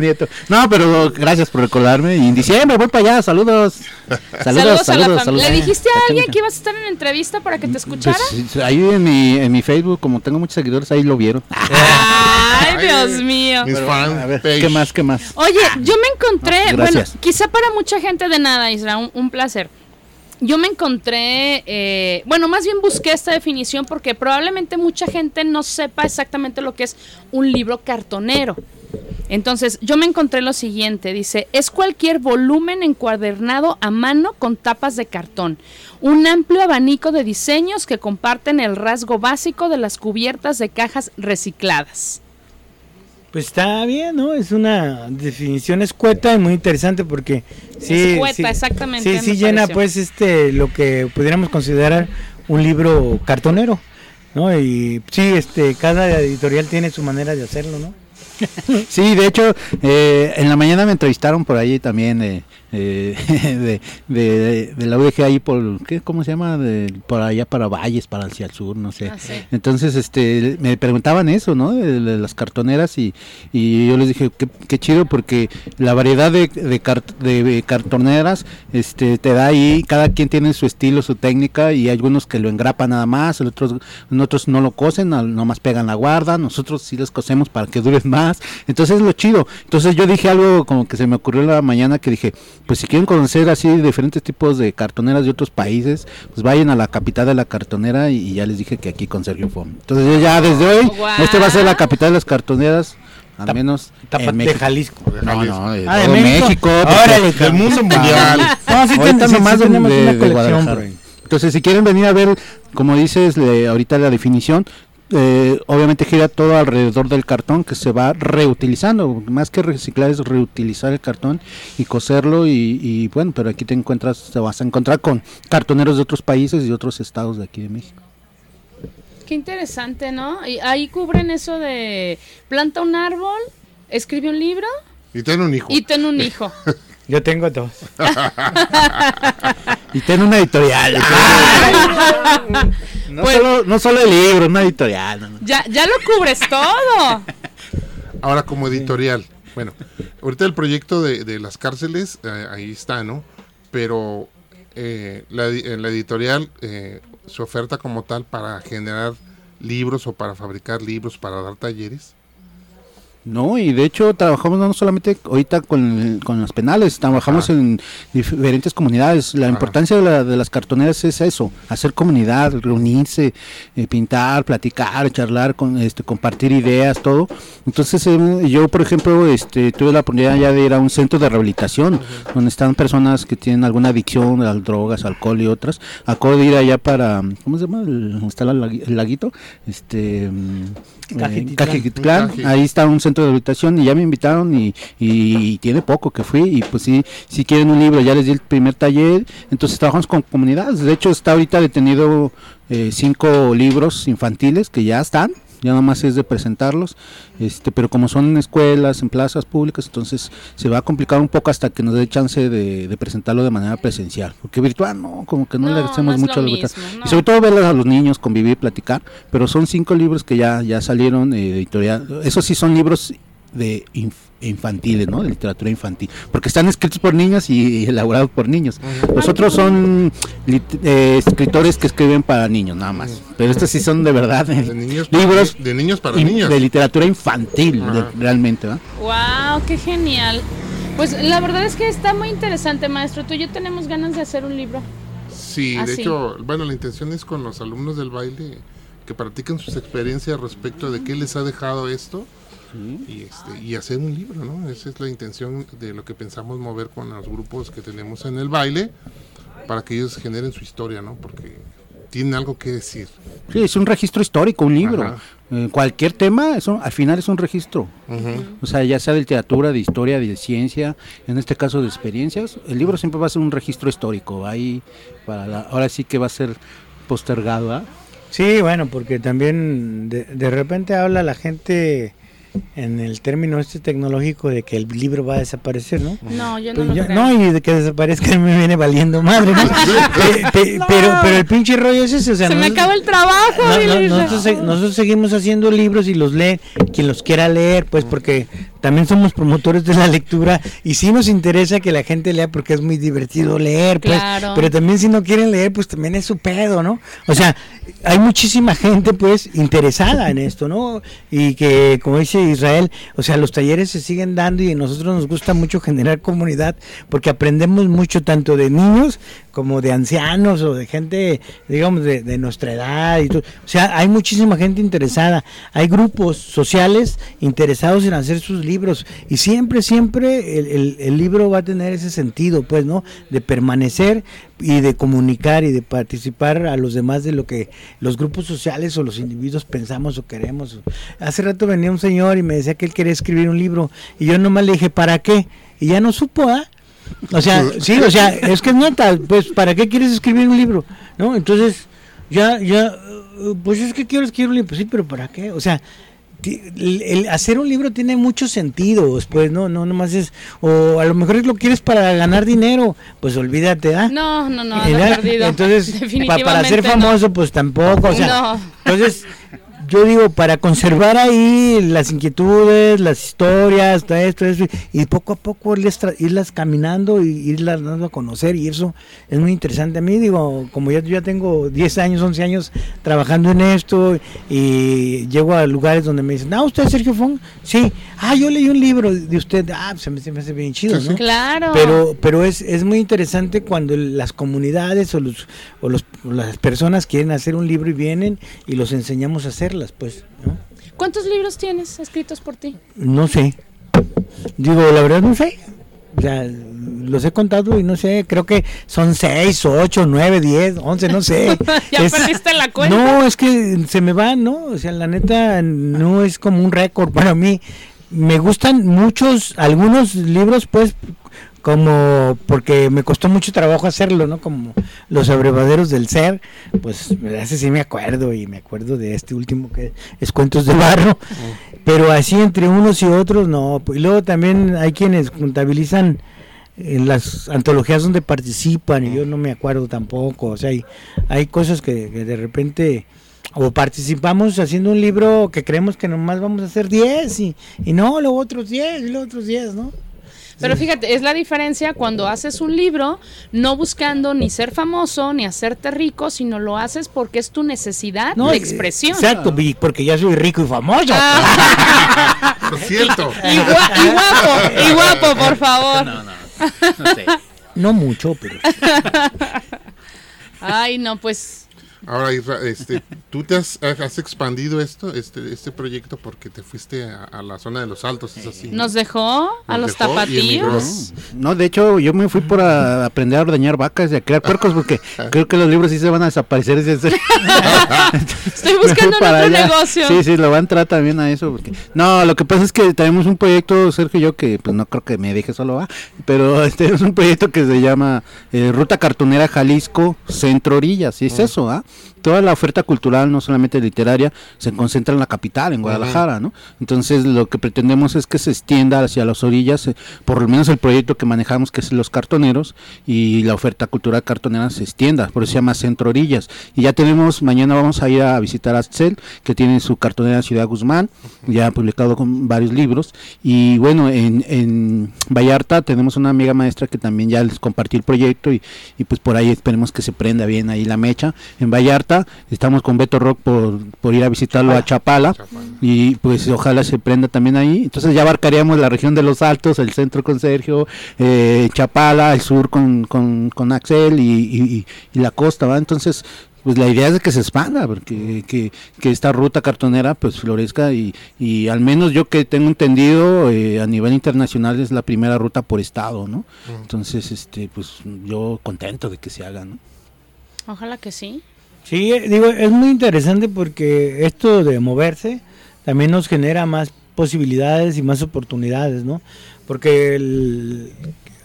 Nieto. No, pero gracias por recordarme. Y en diciembre voy para allá, saludos. Saludos, saludos, saludos, ¿Le dijiste a alguien que ibas a estar en entrevista para que te pues, escuchara? ahí en mi, en mi Facebook, como tengo muchos seguidores, ahí lo vieron. Ay, Dios mío. ¿Qué más? ¿Qué más? Oye, yo me encontré, bueno, quizá para mucha gente de nada, Isra, un, placer. yo me encontré, eh, bueno, más bien busqué esta definición porque probablemente mucha gente no sepa exactamente lo que es un libro cartonero. Entonces, yo me encontré lo siguiente, dice, es cualquier volumen encuadernado a mano con tapas de cartón, un amplio abanico de diseños que comparten el rasgo básico de las cubiertas de cajas recicladas. Pues está bien, ¿no? Es una definición escueta y muy interesante porque sí, escueta, exactamente. Sí, sí llena pues este lo que pudiéramos considerar un libro cartonero, ¿no? Y sí, este cada editorial tiene su manera de hacerlo, ¿no? sí, de hecho, eh, en la mañana me entrevistaron por ahí también eh, eh, de, de, la UDG ahí por, ¿qué, ¿cómo se llama? De, por allá para Valles, para hacia el sur, no sé. Ah, Entonces, este, me preguntaban eso, ¿no? De, las cartoneras y, y, yo les dije, qué, chido porque la variedad de, de, cartoneras este, te da ahí, cada quien tiene su estilo, su técnica y hay algunos que lo engrapan nada más, otros, otros no lo cosen, nomás pegan la guarda, nosotros sí les cosemos para que duren más. Entonces, es lo chido. Entonces, yo dije algo como que se me ocurrió la mañana que dije, pues si quieren conocer así diferentes tipos de cartoneras de otros países, pues vayan a la capital de la cartonera y, ya les dije que aquí con Sergio Fom. Entonces ya desde hoy, este va a ser la capital de las cartoneras. Al menos en de Jalisco. No, no, de, ah, de México. del mundo mundial. no, sí, ahorita nomás de, de, Entonces, si quieren venir a ver, como dices, ahorita la definición, eh, obviamente gira todo alrededor del cartón que se va reutilizando. Más que reciclar es reutilizar el cartón y coserlo y, bueno, pero aquí te encuentras, te vas a encontrar con cartoneros de otros países y otros estados de aquí de México. Qué interesante, ¿no? Y ahí cubren eso de planta un árbol, escribe un libro. Y ten un hijo. Y ten un hijo. Yo tengo dos. y ten una editorial. no, pues, solo, no solo el libro, una editorial. Ya, ya lo cubres todo. Ahora como editorial. Bueno, ahorita el proyecto de, las cárceles, eh, ahí está, ¿no? Pero eh, la, en la editorial, eh, su oferta como tal para generar libros o para fabricar libros, para dar talleres. No, y de hecho trabajamos no solamente ahorita con, con los penales, trabajamos en diferentes comunidades. La importancia de, la, de, las cartoneras es eso, hacer comunidad, reunirse, eh, pintar, platicar, charlar, con, este, compartir ideas, todo. Entonces em, yo, por ejemplo, este, tuve la oportunidad ya de ir a un centro de rehabilitación, donde están personas que tienen alguna adicción a las drogas, alcohol y otras. Acabo de ir allá para, ¿cómo se llama? El, está el laguito? Este... Cajiquitlán, ahí está un centro de rehabilitación y ya me invitaron y, y, tiene poco que fui y pues sí, si quieren un libro, ya les di el primer taller, entonces trabajamos con comunidades, de hecho está ahorita detenido eh, cinco libros infantiles que ya están, ya nada más es de presentarlos, este, pero como son en escuelas, en plazas públicas, entonces se va a complicar un poco hasta que nos dé chance de, presentarlo de manera presencial, porque virtual no, como que no, le hacemos mucho Y sobre todo ver a los niños, convivir, platicar, pero son cinco libros que ya, ya salieron eh, editorial, esos sí son libros de infantiles, ¿no? De literatura infantil, porque están escritos por niños y elaborados por niños. Los otros son eh, escritores que escriben para niños, nada más. Pero estos sí son de verdad libros de niños para niños. De literatura infantil, realmente. Wow, qué genial. Pues la verdad es que está muy interesante, maestro. Tú y yo tenemos ganas de hacer un libro. Sí, de hecho, bueno, la intención es con los alumnos del baile que practiquen sus experiencias respecto de qué les ha dejado esto y, este, y hacer un libro, ¿no? Esa es la intención de lo que pensamos mover con los grupos que tenemos en el baile, para que ellos generen su historia, ¿no? Porque tienen algo que decir. Sí, es un registro histórico, un libro. Eh, cualquier tema, eso, al final es un registro. O sea, ya sea de literatura, de historia, de ciencia, en este caso de experiencias, el libro siempre va a ser un registro histórico. Ahí, para ahora sí que va a ser postergado. ¿ah? Sí, bueno, porque también de, de repente habla la gente en el término este tecnológico de que el libro va a desaparecer, ¿no? No, yo no pues No, y de que desaparezca me viene valiendo madre, ¿no? Pero, pero el pinche rollo es ese, o sea... Se me acaba el trabajo. nosotros, seguimos haciendo libros y los lee quien los quiera leer, pues porque también somos promotores de la lectura y sí nos interesa que la gente lea porque es muy divertido leer, pues, pero también si no quieren leer, pues también es su pedo, ¿no? O sea, hay muchísima gente pues interesada en esto, ¿no? Y que como dice Israel, o sea, los talleres se siguen dando y a nosotros nos gusta mucho generar comunidad porque aprendemos mucho tanto de niños como de ancianos o de gente, digamos, de, nuestra edad. Y O sea, hay muchísima gente interesada. Hay grupos sociales interesados en hacer sus libros. Y siempre, siempre el, el, libro va a tener ese sentido, pues, ¿no? De permanecer y de comunicar y de participar a los demás de lo que los grupos sociales o los individuos pensamos o queremos. Hace rato venía un señor y me decía que él quería escribir un libro. Y yo nomás le dije, ¿para qué? Y ya no supo, ¿ah? O sea, sí, o sea, es que es neta, pues, ¿para qué quieres escribir un libro? ¿No? Entonces, ya, ya, pues es que quiero escribir un libro, pues sí, pero ¿para qué? O sea, el, hacer un libro tiene muchos sentidos, pues, no, no, nomás es, o a lo mejor lo quieres para ganar dinero, pues olvídate, ¿ah? No, no, no, perdido. Entonces, para ser famoso, pues tampoco, o sea, no. entonces yo digo, para conservar ahí las inquietudes, las historias, todo esto, y poco a poco irlas, caminando y irlas dando a conocer, y eso es muy interesante a mí, digo, como ya, ya tengo 10 años, 11 años trabajando en esto, y llego a lugares donde me dicen, ah, ¿usted es Sergio Fong? Sí, ah, yo leí un libro de usted, ah, se me, se me hace bien chido, ¿no? Claro. Pero, pero es, es muy interesante cuando las comunidades o, los, o los, las personas quieren hacer un libro y vienen y los enseñamos a pues. ¿Cuántos libros tienes escritos por ti? No sé. Digo, la verdad no sé. O sea, los he contado y no sé, creo que son seis, ocho, nueve, diez, once, no sé. ya perdiste la cuenta. No, es que se me va, ¿no? O sea, la neta no es como un récord para mí. Me gustan muchos, algunos libros, pues, como porque me costó mucho trabajo hacerlo, ¿no? Como los abrevaderos del ser, pues ese sí me acuerdo y me acuerdo de este último que es Cuentos de Barro, pero así entre unos y otros no. Y luego también hay quienes contabilizan en las antologías donde participan y yo no me acuerdo tampoco, o sea, hay, hay cosas que, de repente o participamos haciendo un libro que creemos que nomás vamos a hacer 10 y, y no, luego otros 10 y luego otros 10, ¿no? Pero fíjate, es la diferencia cuando haces un libro, no buscando ni ser famoso ni hacerte rico, sino lo haces porque es tu necesidad de expresión. Exacto, porque ya soy rico y famoso. Ah. Lo siento. Y, guapo, y guapo, por favor. No, no, no, sé. no mucho, pero. Ay, no, pues Ahora, este, tú te has, expandido esto, este, este proyecto porque te fuiste a, la zona de los altos, es así. ¿Nos dejó a los tapatíos? No, de hecho, yo me fui por aprender a ordeñar vacas y a crear puercos porque creo que los libros sí se van a desaparecer. Estoy buscando otro negocio. Sí, sí, lo van a entrar también a eso. Porque... No, lo que pasa es que tenemos un proyecto, Sergio y yo, que pues no creo que me deje solo, va, pero tenemos un proyecto que se llama eh, Ruta Cartonera Jalisco Centro Orillas, y es eso, ¿ah? Toda la oferta cultural, no solamente literaria, se concentra en la capital, en Guadalajara, ¿no? Entonces lo que pretendemos es que se extienda hacia las orillas, eh, por lo menos el proyecto que manejamos, que es los cartoneros, y la oferta cultural cartonera se extienda, por eso se llama Centro Orillas. Y ya tenemos, mañana vamos a ir a visitar a Axel, que tiene su cartonera Ciudad Guzmán, ya ha publicado con varios libros, y bueno, en, en Vallarta tenemos una amiga maestra que también ya les compartió el proyecto, y, y pues por ahí esperemos que se prenda bien ahí la mecha. En Vallarta Estamos con Beto Rock por, ir a visitarlo a ah, Chapala, y pues ojalá se prenda también ahí. Entonces ya abarcaríamos la región de los Altos, el centro con Sergio, eh, Chapala, el sur con, con, Axel y, la costa, ¿va? Entonces pues la idea es de que se expanda, porque que, esta ruta cartonera pues florezca y, y al menos yo que tengo entendido eh, a nivel internacional es la primera ruta por estado, ¿no? Entonces, este, pues yo contento de que se haga, ¿no? Ojalá que sí. Sí, digo, es muy interesante porque esto de moverse también nos genera más posibilidades y más oportunidades, ¿no? Porque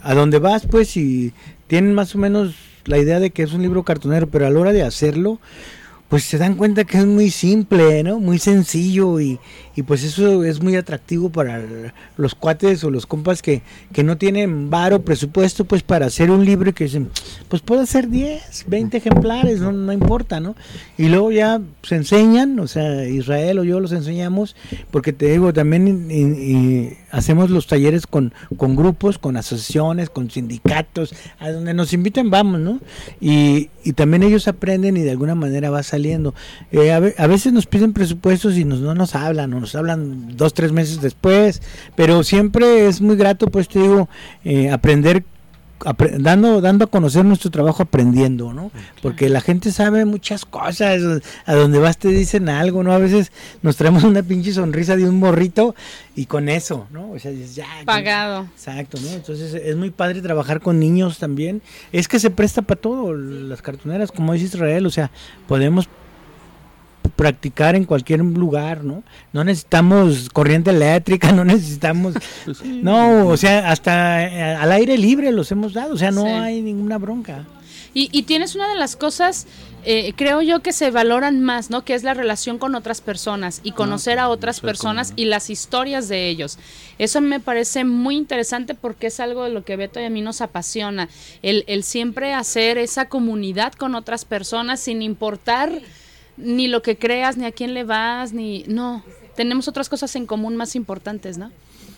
a donde vas, pues, si tienen más o menos la idea de que es un libro cartonero, pero a la hora de hacerlo, pues se dan cuenta que es muy simple, ¿no? Muy sencillo y, y pues eso es muy atractivo para los cuates o los compas que, que no tienen varo presupuesto pues para hacer un libro y que dicen, pues puedo hacer 10, 20 ejemplares, no, no importa, ¿no? Y luego ya se enseñan, o sea, Israel o yo los enseñamos, porque te digo, también hacemos los talleres con, con grupos, con asociaciones, con sindicatos, a donde nos inviten vamos, ¿no? Y, y también ellos aprenden y de alguna manera va saliendo. Eh, a, veces nos piden presupuestos y nos, no nos hablan, o nos hablan dos, tres meses después, pero siempre es muy grato, pues te digo, eh, aprender dando, dando a conocer nuestro trabajo aprendiendo, ¿no? Porque la gente sabe muchas cosas, a donde vas te dicen algo, ¿no? A veces nos traemos una pinche sonrisa de un morrito y con eso, ¿no? O sea, ya. Pagado. Exacto, ¿no? Entonces es muy padre trabajar con niños también. Es que se presta para todo, las cartoneras, como dice Israel, o sea, podemos practicar en cualquier lugar, ¿no? No necesitamos corriente eléctrica, no necesitamos... Pues no, o sea, hasta eh, al aire libre los hemos dado, o sea, no hay ninguna bronca. Y, tienes una de las cosas, eh, creo yo, que se valoran más, ¿no? Que es la relación con otras personas y conocer a otras personas y las historias de ellos. Eso me parece muy interesante porque es algo de lo que Beto y a mí nos apasiona. El, el siempre hacer esa comunidad con otras personas sin importar ni lo que creas, ni a quién le vas, ni... No, tenemos otras cosas en común más importantes, ¿no?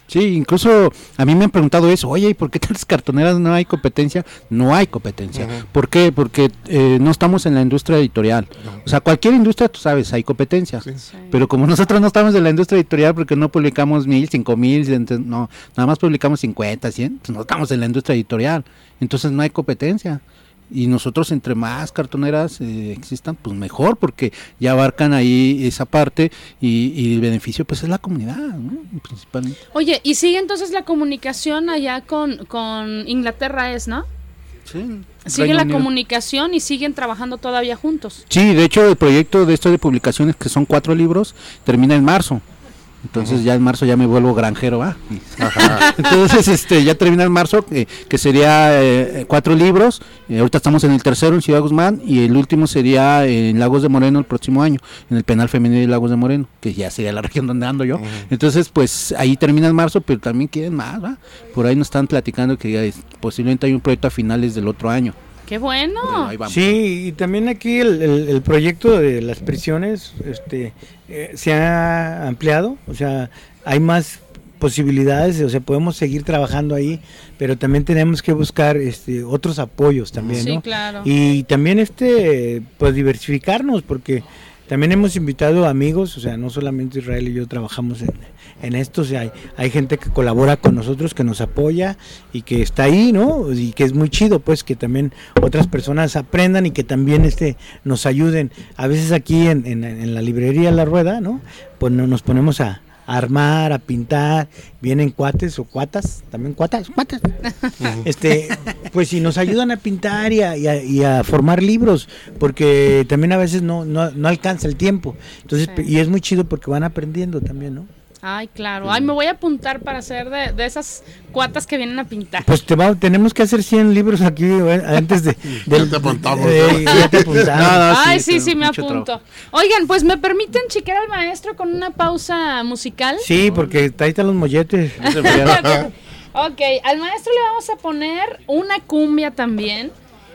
Sí, incluso a mí me han preguntado eso, oye, ¿y por qué tantas cartoneras no hay competencia? No hay competencia. ¿Por qué? Porque eh, no estamos en la industria editorial. O sea, cualquier industria, tú sabes, hay competencia. Pero como nosotros no estamos en la industria editorial porque no publicamos mil, cinco mil, no, nada más publicamos cincuenta, cien, no estamos en la industria editorial. Entonces no hay competencia y nosotros entre más cartoneras eh, existan, pues mejor, porque ya abarcan ahí esa parte y, el beneficio pues es la comunidad, principalmente. Oye, y sigue entonces la comunicación allá con, con Inglaterra, ¿es, no? Sí. Sigue la comunicación y siguen trabajando todavía juntos. Sí, de hecho el proyecto de esto de publicaciones, que son cuatro libros, termina en marzo. Entonces ya en marzo ya me vuelvo granjero, ¿ah? Entonces este ya termina en marzo, eh, que sería eh, cuatro libros. Eh, ahorita estamos en el tercero en Ciudad Guzmán y el último sería en Lagos de Moreno el próximo año, en el penal femenino de Lagos de Moreno, que ya sería la región donde ando yo. Entonces pues ahí termina en marzo, pero también quieren más, ¿va? Por ahí nos están platicando que posiblemente hay un proyecto a finales del otro año. ¡Qué bueno! Sí, y también aquí el, proyecto de las prisiones este, eh, se ha ampliado, o sea, hay más posibilidades, o sea, podemos seguir trabajando ahí, pero también tenemos que buscar este, otros apoyos también, sí, claro. Y también este, pues diversificarnos, porque también hemos invitado amigos, o sea, no solamente Israel y yo trabajamos en, en esto, o sea, hay, hay, gente que colabora con nosotros, que nos apoya y que está ahí, ¿no? Y que es muy chido, pues, que también otras personas aprendan y que también este, nos ayuden. A veces aquí en, en, la librería La Rueda, ¿no? Pues nos ponemos a, armar, a pintar, vienen cuates o cuatas, también cuatas, cuatas, este, pues si nos ayudan a pintar y a, y a, formar libros, porque también a veces no, no, no alcanza el tiempo, entonces, y es muy chido porque van aprendiendo también, ¿no? Ay, claro. Ay, me voy a apuntar para hacer de, de esas cuatas que vienen a pintar. Pues te va, tenemos que hacer 100 libros aquí eh, antes de... ya te apuntamos. Ay, sí, sí, me apunto. Oigan, pues me permiten chiquear al maestro con una pausa musical. Sí, porque ahí están los molletes. ok, al maestro le vamos a poner una cumbia también.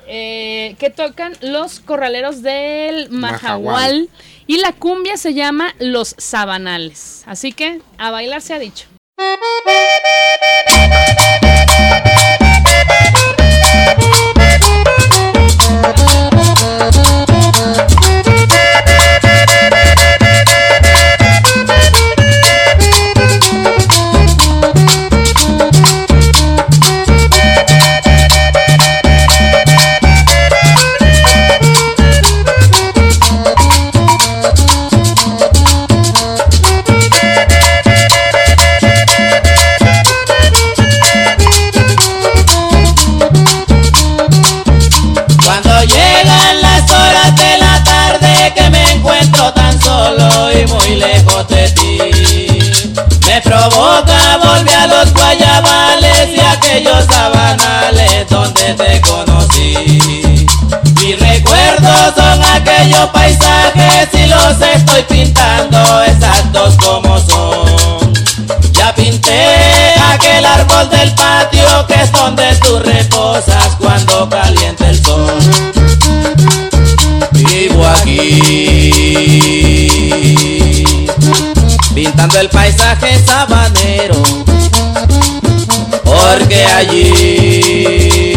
Eh, que tocan los corraleros del Majahual. Y la cumbia se llama Los Sabanales. Así que a bailar se ha dicho. donde te conocí. Mis recuerdos son aquellos paisajes y los estoy pintando exactos como son. Ya pinté aquel árbol del patio que es donde tú reposas cuando calienta el sol. Vivo aquí pintando el paisaje sabanero allí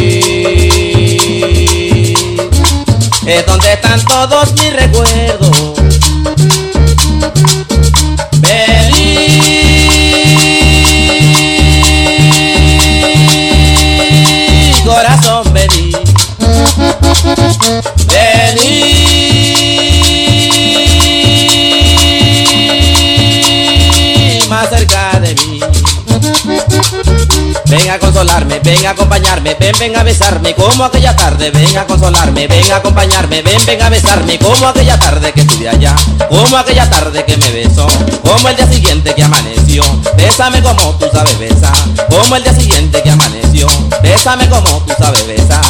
es donde están todos mis recuerdos. Vení, corazón, vení. Vení Ven a consolarme, ven a acompañarme, ven, ven a besarme como aquella tarde, ven a consolarme, ven a acompañarme, ven, ven a besarme como aquella tarde que estuve allá, como aquella tarde que me besó, como el día siguiente que amaneció, bésame como tú sabes besar, como el día siguiente que amaneció, bésame como tú sabes besar.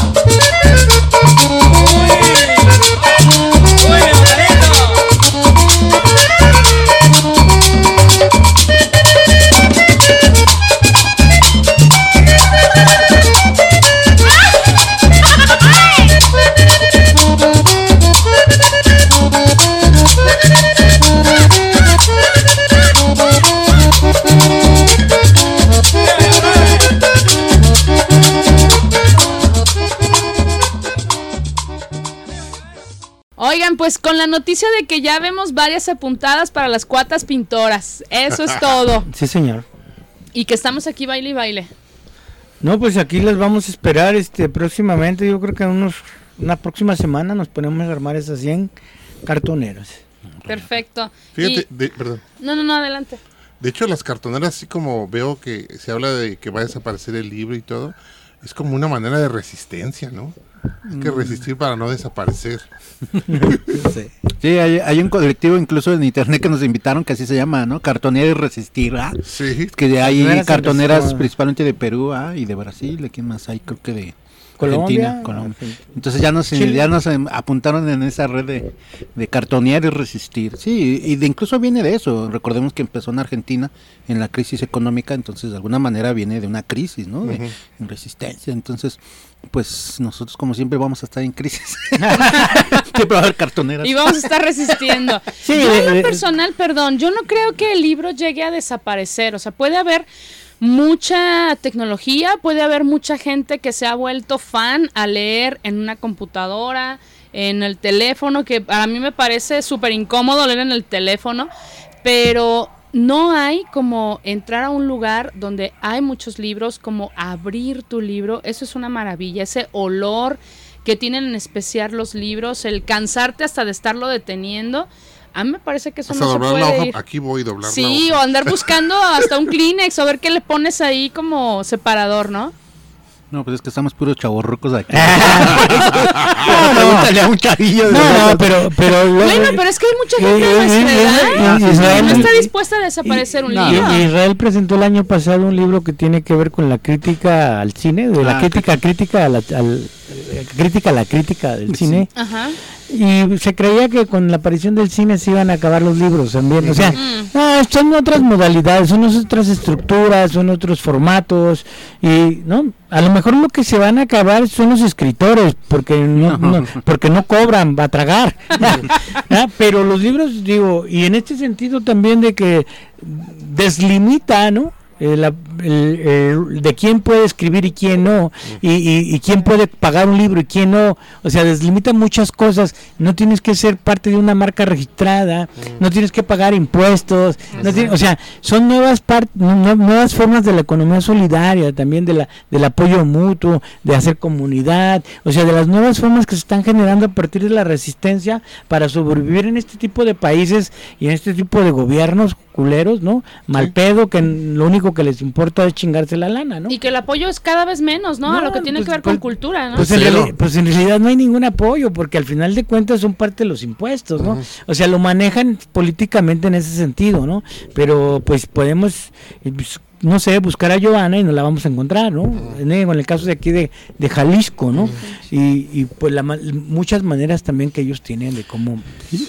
Pues con la noticia de que ya vemos varias apuntadas para las cuatas pintoras. Eso es todo. Sí, señor. Y que estamos aquí baile y baile. No, pues aquí les vamos a esperar este próximamente. Yo creo que en unos, una próxima semana nos ponemos a armar esas 100 cartoneras. Perfecto. Fíjate, perdón. No, no, no, adelante. De hecho, las cartoneras, así como veo que se habla de que va a desaparecer el libro y todo, es como una manera de resistencia, ¿no? Hay que mm. resistir para no desaparecer. sí, hay, un colectivo incluso en internet que nos invitaron que así se llama, ¿no? Cartonera y resistir, ¿ah? Sí. Que hay cartoneras principalmente de Perú, ¿ah? Y de Brasil, ¿de quién más hay? Creo que de Colombia. Colombia. Entonces ya nos, ya nos apuntaron en esa red de, de cartonear y resistir. Sí, y de, incluso viene de eso. Recordemos que empezó en Argentina en la crisis económica, entonces de alguna manera viene de una crisis, ¿no? De resistencia. Entonces, pues nosotros como siempre vamos a estar en crisis. siempre va a haber cartoneras. Y vamos a estar resistiendo. yo en lo personal, perdón, yo no creo que el libro llegue a desaparecer. O sea, puede haber mucha tecnología, puede haber mucha gente que se ha vuelto fan a leer en una computadora, en el teléfono, que a mí me parece súper incómodo leer en el teléfono, pero no hay como entrar a un lugar donde hay muchos libros, como abrir tu libro, eso es una maravilla, ese olor que tienen en especial los libros, el cansarte hasta de estarlo deteniendo. A mí me parece que eso no se puede Aquí voy a doblar Sí, o andar buscando hasta un Kleenex o ver qué le pones ahí como separador, ¿no? No, pues es que estamos puros chavorrucos aquí. no, no, un chavillo. No, no, pero, pero. Bueno, pero es que hay mucha gente de nuestra edad que no está dispuesta a desaparecer un libro. Israel presentó el año pasado un libro que tiene que ver con la crítica al cine, de la ah, crítica, crítica a la, al, crítica a la crítica del cine. Ajá y se creía que con la aparición del cine se iban a acabar los libros también. O sea, no, son otras modalidades, son otras estructuras, son otros formatos y no, a lo mejor lo que se van a acabar son los escritores porque no, porque no cobran, va a tragar. Pero los libros digo, y en este sentido también de que deslimita, ¿no? Eh, de quién puede escribir y quién no, y, quién puede pagar un libro y quién no, o sea, deslimita muchas cosas, no tienes que ser parte de una marca registrada, mm. no tienes que pagar impuestos, o sea, son nuevas nuevas formas de la economía solidaria, también de la, del apoyo mutuo, de hacer comunidad, o sea, de las nuevas formas que se están generando a partir de la resistencia para sobrevivir en este tipo de países y en este tipo de gobiernos culeros, ¿no? Mal pedo, que lo único que les importa es chingarse la lana, ¿no? Y que el apoyo es cada vez menos, ¿no? a lo que tiene pues, que ver con pues, cultura, ¿no? Pues en, pues en, realidad no hay ningún apoyo, porque al final de cuentas son parte de los impuestos, ¿no? O sea, lo manejan políticamente en ese sentido, ¿no? Pero pues podemos eh, no sé, buscar a Giovanna y nos la vamos a encontrar, ¿no? En el caso de aquí de, de Jalisco, ¿no? Y, y, pues la, muchas maneras también que ellos tienen de cómo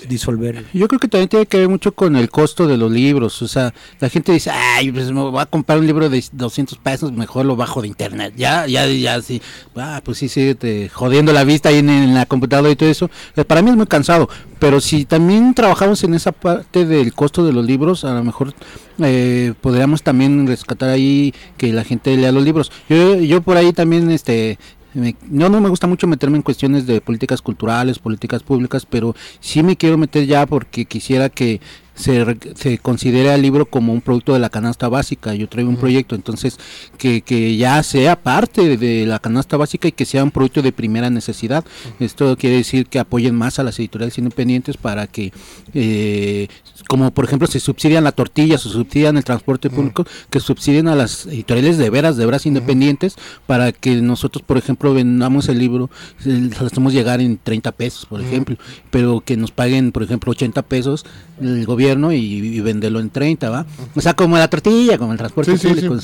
disolver. Yo creo que también tiene que ver mucho con el costo de los libros, o sea, la gente dice, ay, pues me voy a comprar un libro de 200 pesos, mejor lo bajo de internet, ya, ya, ya, sí, ah, pues sí, sí, te, jodiendo la vista ahí en, la computadora y todo eso, eh, para mí es muy cansado, pero si también trabajamos en esa parte del costo de los libros, a lo mejor eh, podríamos también rescatar ahí que la gente lea los libros. Yo, yo por ahí también, este, no, no me gusta mucho meterme en cuestiones de políticas culturales, políticas públicas, pero sí me quiero meter ya porque quisiera que se, se considere al libro como un producto de la canasta básica. Yo traigo un proyecto, entonces que, que ya sea parte de la canasta básica y que sea un producto de primera necesidad. Esto quiere decir que apoyen más a las editoriales independientes para que, eh, como por ejemplo se subsidian la tortilla, se subsidian el transporte público, que subsidien a las editoriales de veras, de veras independientes, para que nosotros, por ejemplo, vendamos el libro, lo hacemos llegar en 30 pesos, por ejemplo, pero que nos paguen, por ejemplo, 80 pesos el gobierno y, venderlo en 30, ¿va? O sea, como la tortilla, como el transporte público.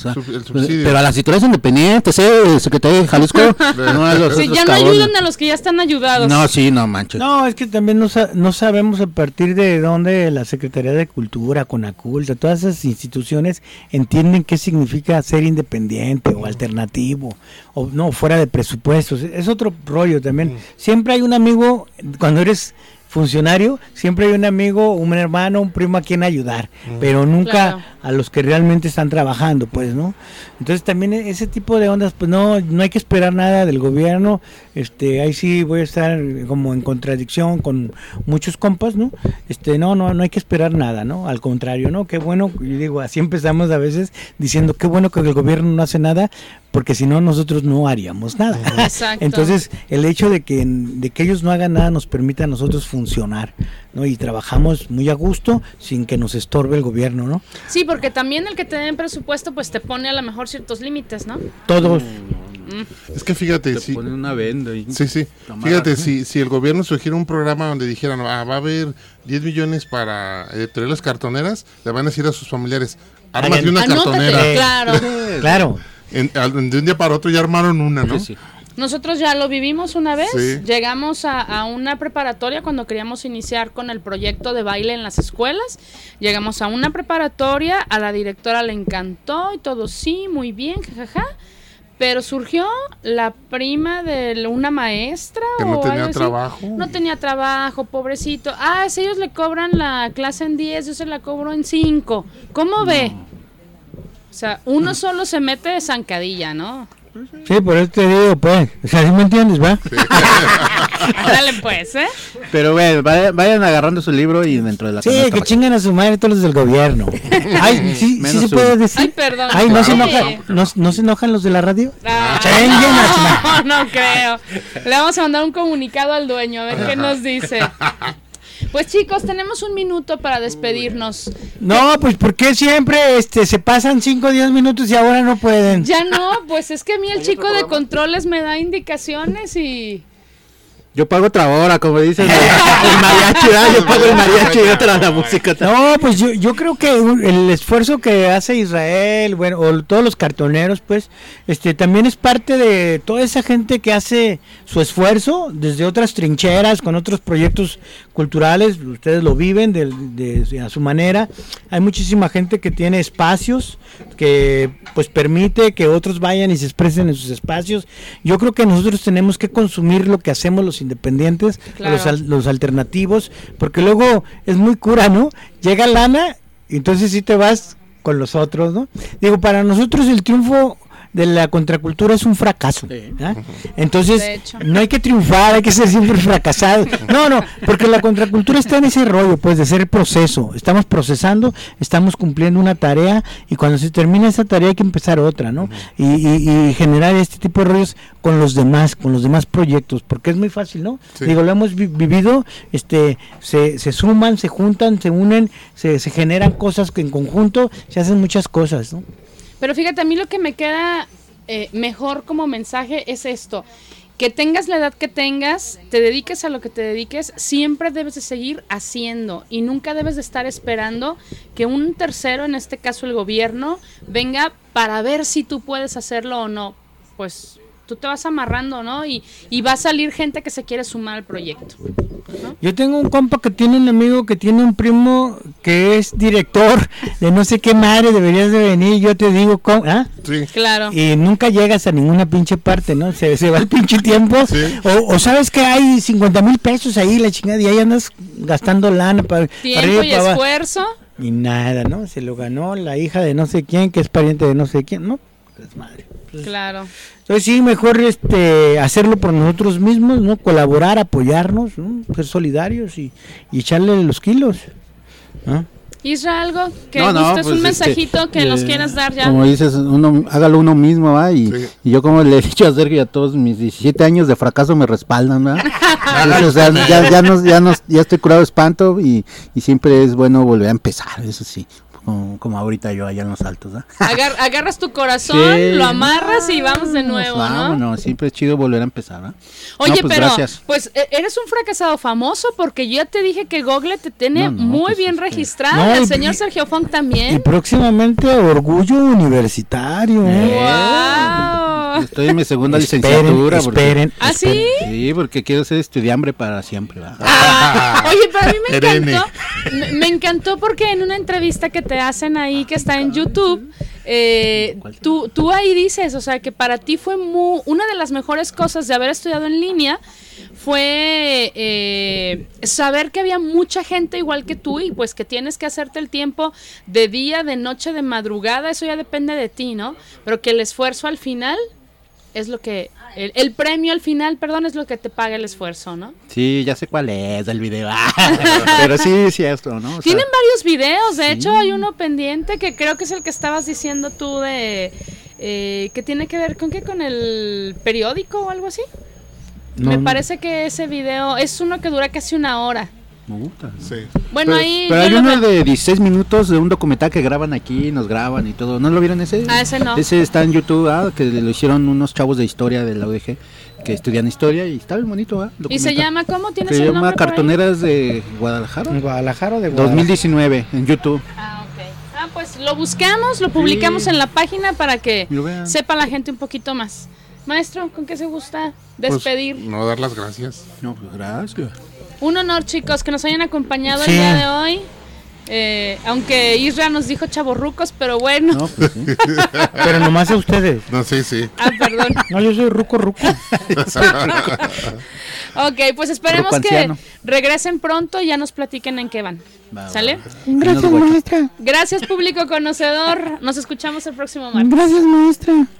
pero a las situaciones independientes, ¿eh? Secretario de Jalisco. no a los, sí, ya no ayudan a los que ya están ayudados. No, sí, no manches. No, es que también no, no sabemos a partir de dónde la Secretaría de Cultura, Conaculta, todas esas instituciones entienden qué significa ser independiente o alternativo, o no, fuera de presupuestos. Es otro rollo también. Mm. Siempre hay un amigo, cuando eres funcionario, siempre hay un amigo, un hermano, un primo a quien ayudar, pero nunca a los que realmente están trabajando, pues, ¿no? Entonces también e-, ese tipo de ondas, pues no, no hay que esperar nada del gobierno, este, ahí sí voy a estar como en contradicción con muchos compas, ¿no? Este, no, no, no hay que esperar nada, ¿no? Al contrario, ¿no? Qué bueno, yo digo, así empezamos a veces diciendo, qué bueno que el gobierno no hace nada, porque si no nosotros no haríamos nada. Exacto. Entonces, el hecho de que, de que ellos no hagan nada nos permite a nosotros funcionar, ¿no? Y trabajamos muy a gusto sin que nos estorbe el gobierno, ¿no? Sí, porque también el que te den presupuesto, pues te pone a lo mejor ciertos límites, ¿no? Todos. Es que fíjate, si, una venda sí, sí. Fíjate, si, si el gobierno sugiere un programa donde dijeran, ah, va a haber 10 millones para eh, traer las cartoneras, le van a decir a sus familiares, armas de una cartonera. Claro. claro de un día para otro ya armaron una, ¿no? Nosotros ya lo vivimos una vez, llegamos a, una preparatoria cuando queríamos iniciar con el proyecto de baile en las escuelas, llegamos a una preparatoria, a la directora le encantó y todo sí, muy bien, jajaja, pero surgió la prima de una maestra que no tenía trabajo. No tenía trabajo, pobrecito. Ah, si ellos le cobran la clase en 10, yo se la cobro en 5. ¿Cómo ve? O sea, uno solo se mete de zancadilla, ¿no? Sí, por eso te digo, pues. O sea, ¿sí me entiendes, va? Dale, pues, ¿eh? Pero bueno, vayan, agarrando su libro y dentro de la Sí, que chinguen a su madre todos los del gobierno. Ay, sí, sí se puede decir. Ay, perdón. Ay, ¿no, se, enojan, no, se enojan los de la radio? Ah, no, no creo. Le vamos a mandar un comunicado al dueño, a ver qué nos dice. Pues chicos, tenemos un minuto para despedirnos. No, pues ¿por qué siempre este, se pasan 5 o 10 minutos y ahora no pueden? Ya no, pues es que a mí el chico de controles me da indicaciones y... Yo pago otra hora, como dicen el, mariachi, yo pago el mariachi y otra la música. No, pues yo, yo creo que el esfuerzo que hace Israel, bueno, o todos los cartoneros, pues, este, también es parte de toda esa gente que hace su esfuerzo desde otras trincheras, con otros proyectos culturales, ustedes lo viven de, a su manera. Hay muchísima gente que tiene espacios, que pues permite que otros vayan y se expresen en sus espacios. Yo creo que nosotros tenemos que consumir lo que hacemos los independientes, los, los, alternativos, porque luego es muy cura, ¿no? Llega lana, entonces sí te vas con los otros, ¿no? Digo, para nosotros el triunfo de la contracultura es un fracaso. Entonces, no hay que triunfar, hay que ser siempre fracasado. No, no, porque la contracultura está en ese rollo, pues, de ser proceso. Estamos procesando, estamos cumpliendo una tarea y cuando se termina esa tarea hay que empezar otra, ¿no? y, generar este tipo de rollos con los demás, con los demás proyectos, porque es muy fácil, ¿no? Digo, lo hemos vivido, este, se, se suman, se juntan, se unen, se, se generan cosas que en conjunto se hacen muchas cosas, ¿no? Pero fíjate, a mí lo que me queda eh, mejor como mensaje es esto. Que tengas la edad que tengas, te dediques a lo que te dediques, siempre debes de seguir haciendo y nunca debes de estar esperando que un tercero, en este caso el gobierno, venga para ver si tú puedes hacerlo o no. Pues tú te vas amarrando, ¿no? Y, y va a salir gente que se quiere sumar al proyecto. Yo tengo un compa que tiene un amigo que tiene un primo que es director de no sé qué madre, deberías de venir, yo te digo, ¿ah? Sí. Claro. Y nunca llegas a ninguna pinche parte, ¿no? Se, se va el pinche tiempo. O, sabes que hay 50 mil pesos ahí, la chingada, y ahí andas gastando lana para... Tiempo y esfuerzo Y nada, ¿no? Se lo ganó la hija de no sé quién, que es pariente de no sé quién, ¿no? madre. Claro. Entonces sí, mejor este hacerlo por nosotros mismos, ¿no? Colaborar, apoyarnos, Ser solidarios y, y echarle los kilos, ¿no? Isra, algo que no, un pues, este, mensajito que nos quieras dar ya. Como dices, uno, hágalo uno mismo, ¿va? Y, yo como le he dicho a Sergio a todos mis 17 años de fracaso me respaldan, ¿va? o sea, ya, ya, nos, ya, nos, ya estoy curado de espanto y, y siempre es bueno volver a empezar, eso sí como, ahorita yo allá en los altos. agarras tu corazón, lo amarras y vamos de nuevo, ¿no? No, siempre es chido volver a empezar. Oye, pues pero pues e, eres un fracasado famoso porque yo ya te dije que Google te tiene muy pues, bien registrado, el señor Sergio Funk también. Y próximamente Orgullo Universitario. ¡Wow! Estoy en mi segunda licenciatura. Esperen, ¿Ah, sí? Sí, porque quiero ser estudiambre para siempre. Ah, oye, pero a mí me encantó. Me, encantó porque en una entrevista que te hacen ahí, que está en YouTube, eh, tú, tú ahí dices, o sea, que para ti fue muy, una de las mejores cosas de haber estudiado en línea fue eh, saber que había mucha gente igual que tú y pues que tienes que hacerte el tiempo de día, de noche, de madrugada, eso ya depende de ti, ¿no? Pero que el esfuerzo al final es lo que el, premio al final, perdón, es lo que te paga el esfuerzo, ¿no? Sí, ya sé cuál es el video. Pero sí, sí, esto, ¿no? Tienen varios videos, de hecho hay uno pendiente que creo que es el que estabas diciendo tú de... Eh, que tiene que ver con qué, con el periódico o algo así. Me parece que ese video es uno que dura casi una hora. Me gusta. Sí. Bueno, ahí. Pero hay uno de 16 minutos de un documental que graban aquí, nos graban y todo. ¿No lo vieron ese? Ah, ese no. Ese está en YouTube, ah, que lo hicieron unos chavos de historia de la UDG que estudian historia y está bien bonito. ¿ah? ¿Y se llama cómo? ¿Tienes se llama Cartoneras de Guadalajara. ¿En Guadalajara o de Guadalajara? 2019 en YouTube. Ah, ok. Ah, pues lo buscamos, lo publicamos en la página para que sepa la gente un poquito más. Maestro, ¿con qué se gusta pues, despedir? no dar las gracias. No, pues gracias. Un honor, chicos, que nos hayan acompañado el día de hoy. Eh, aunque Isra nos dijo chaborrucos, pero bueno. Pues pero nomás a ustedes. No, sí, sí. Ah, perdón. No, yo soy ruco, ruco. ok, pues esperemos que regresen pronto y ya nos platiquen en qué van. ¿Sale? Gracias, maestra. Gracias, público conocedor. Nos escuchamos el próximo martes. Gracias, maestra.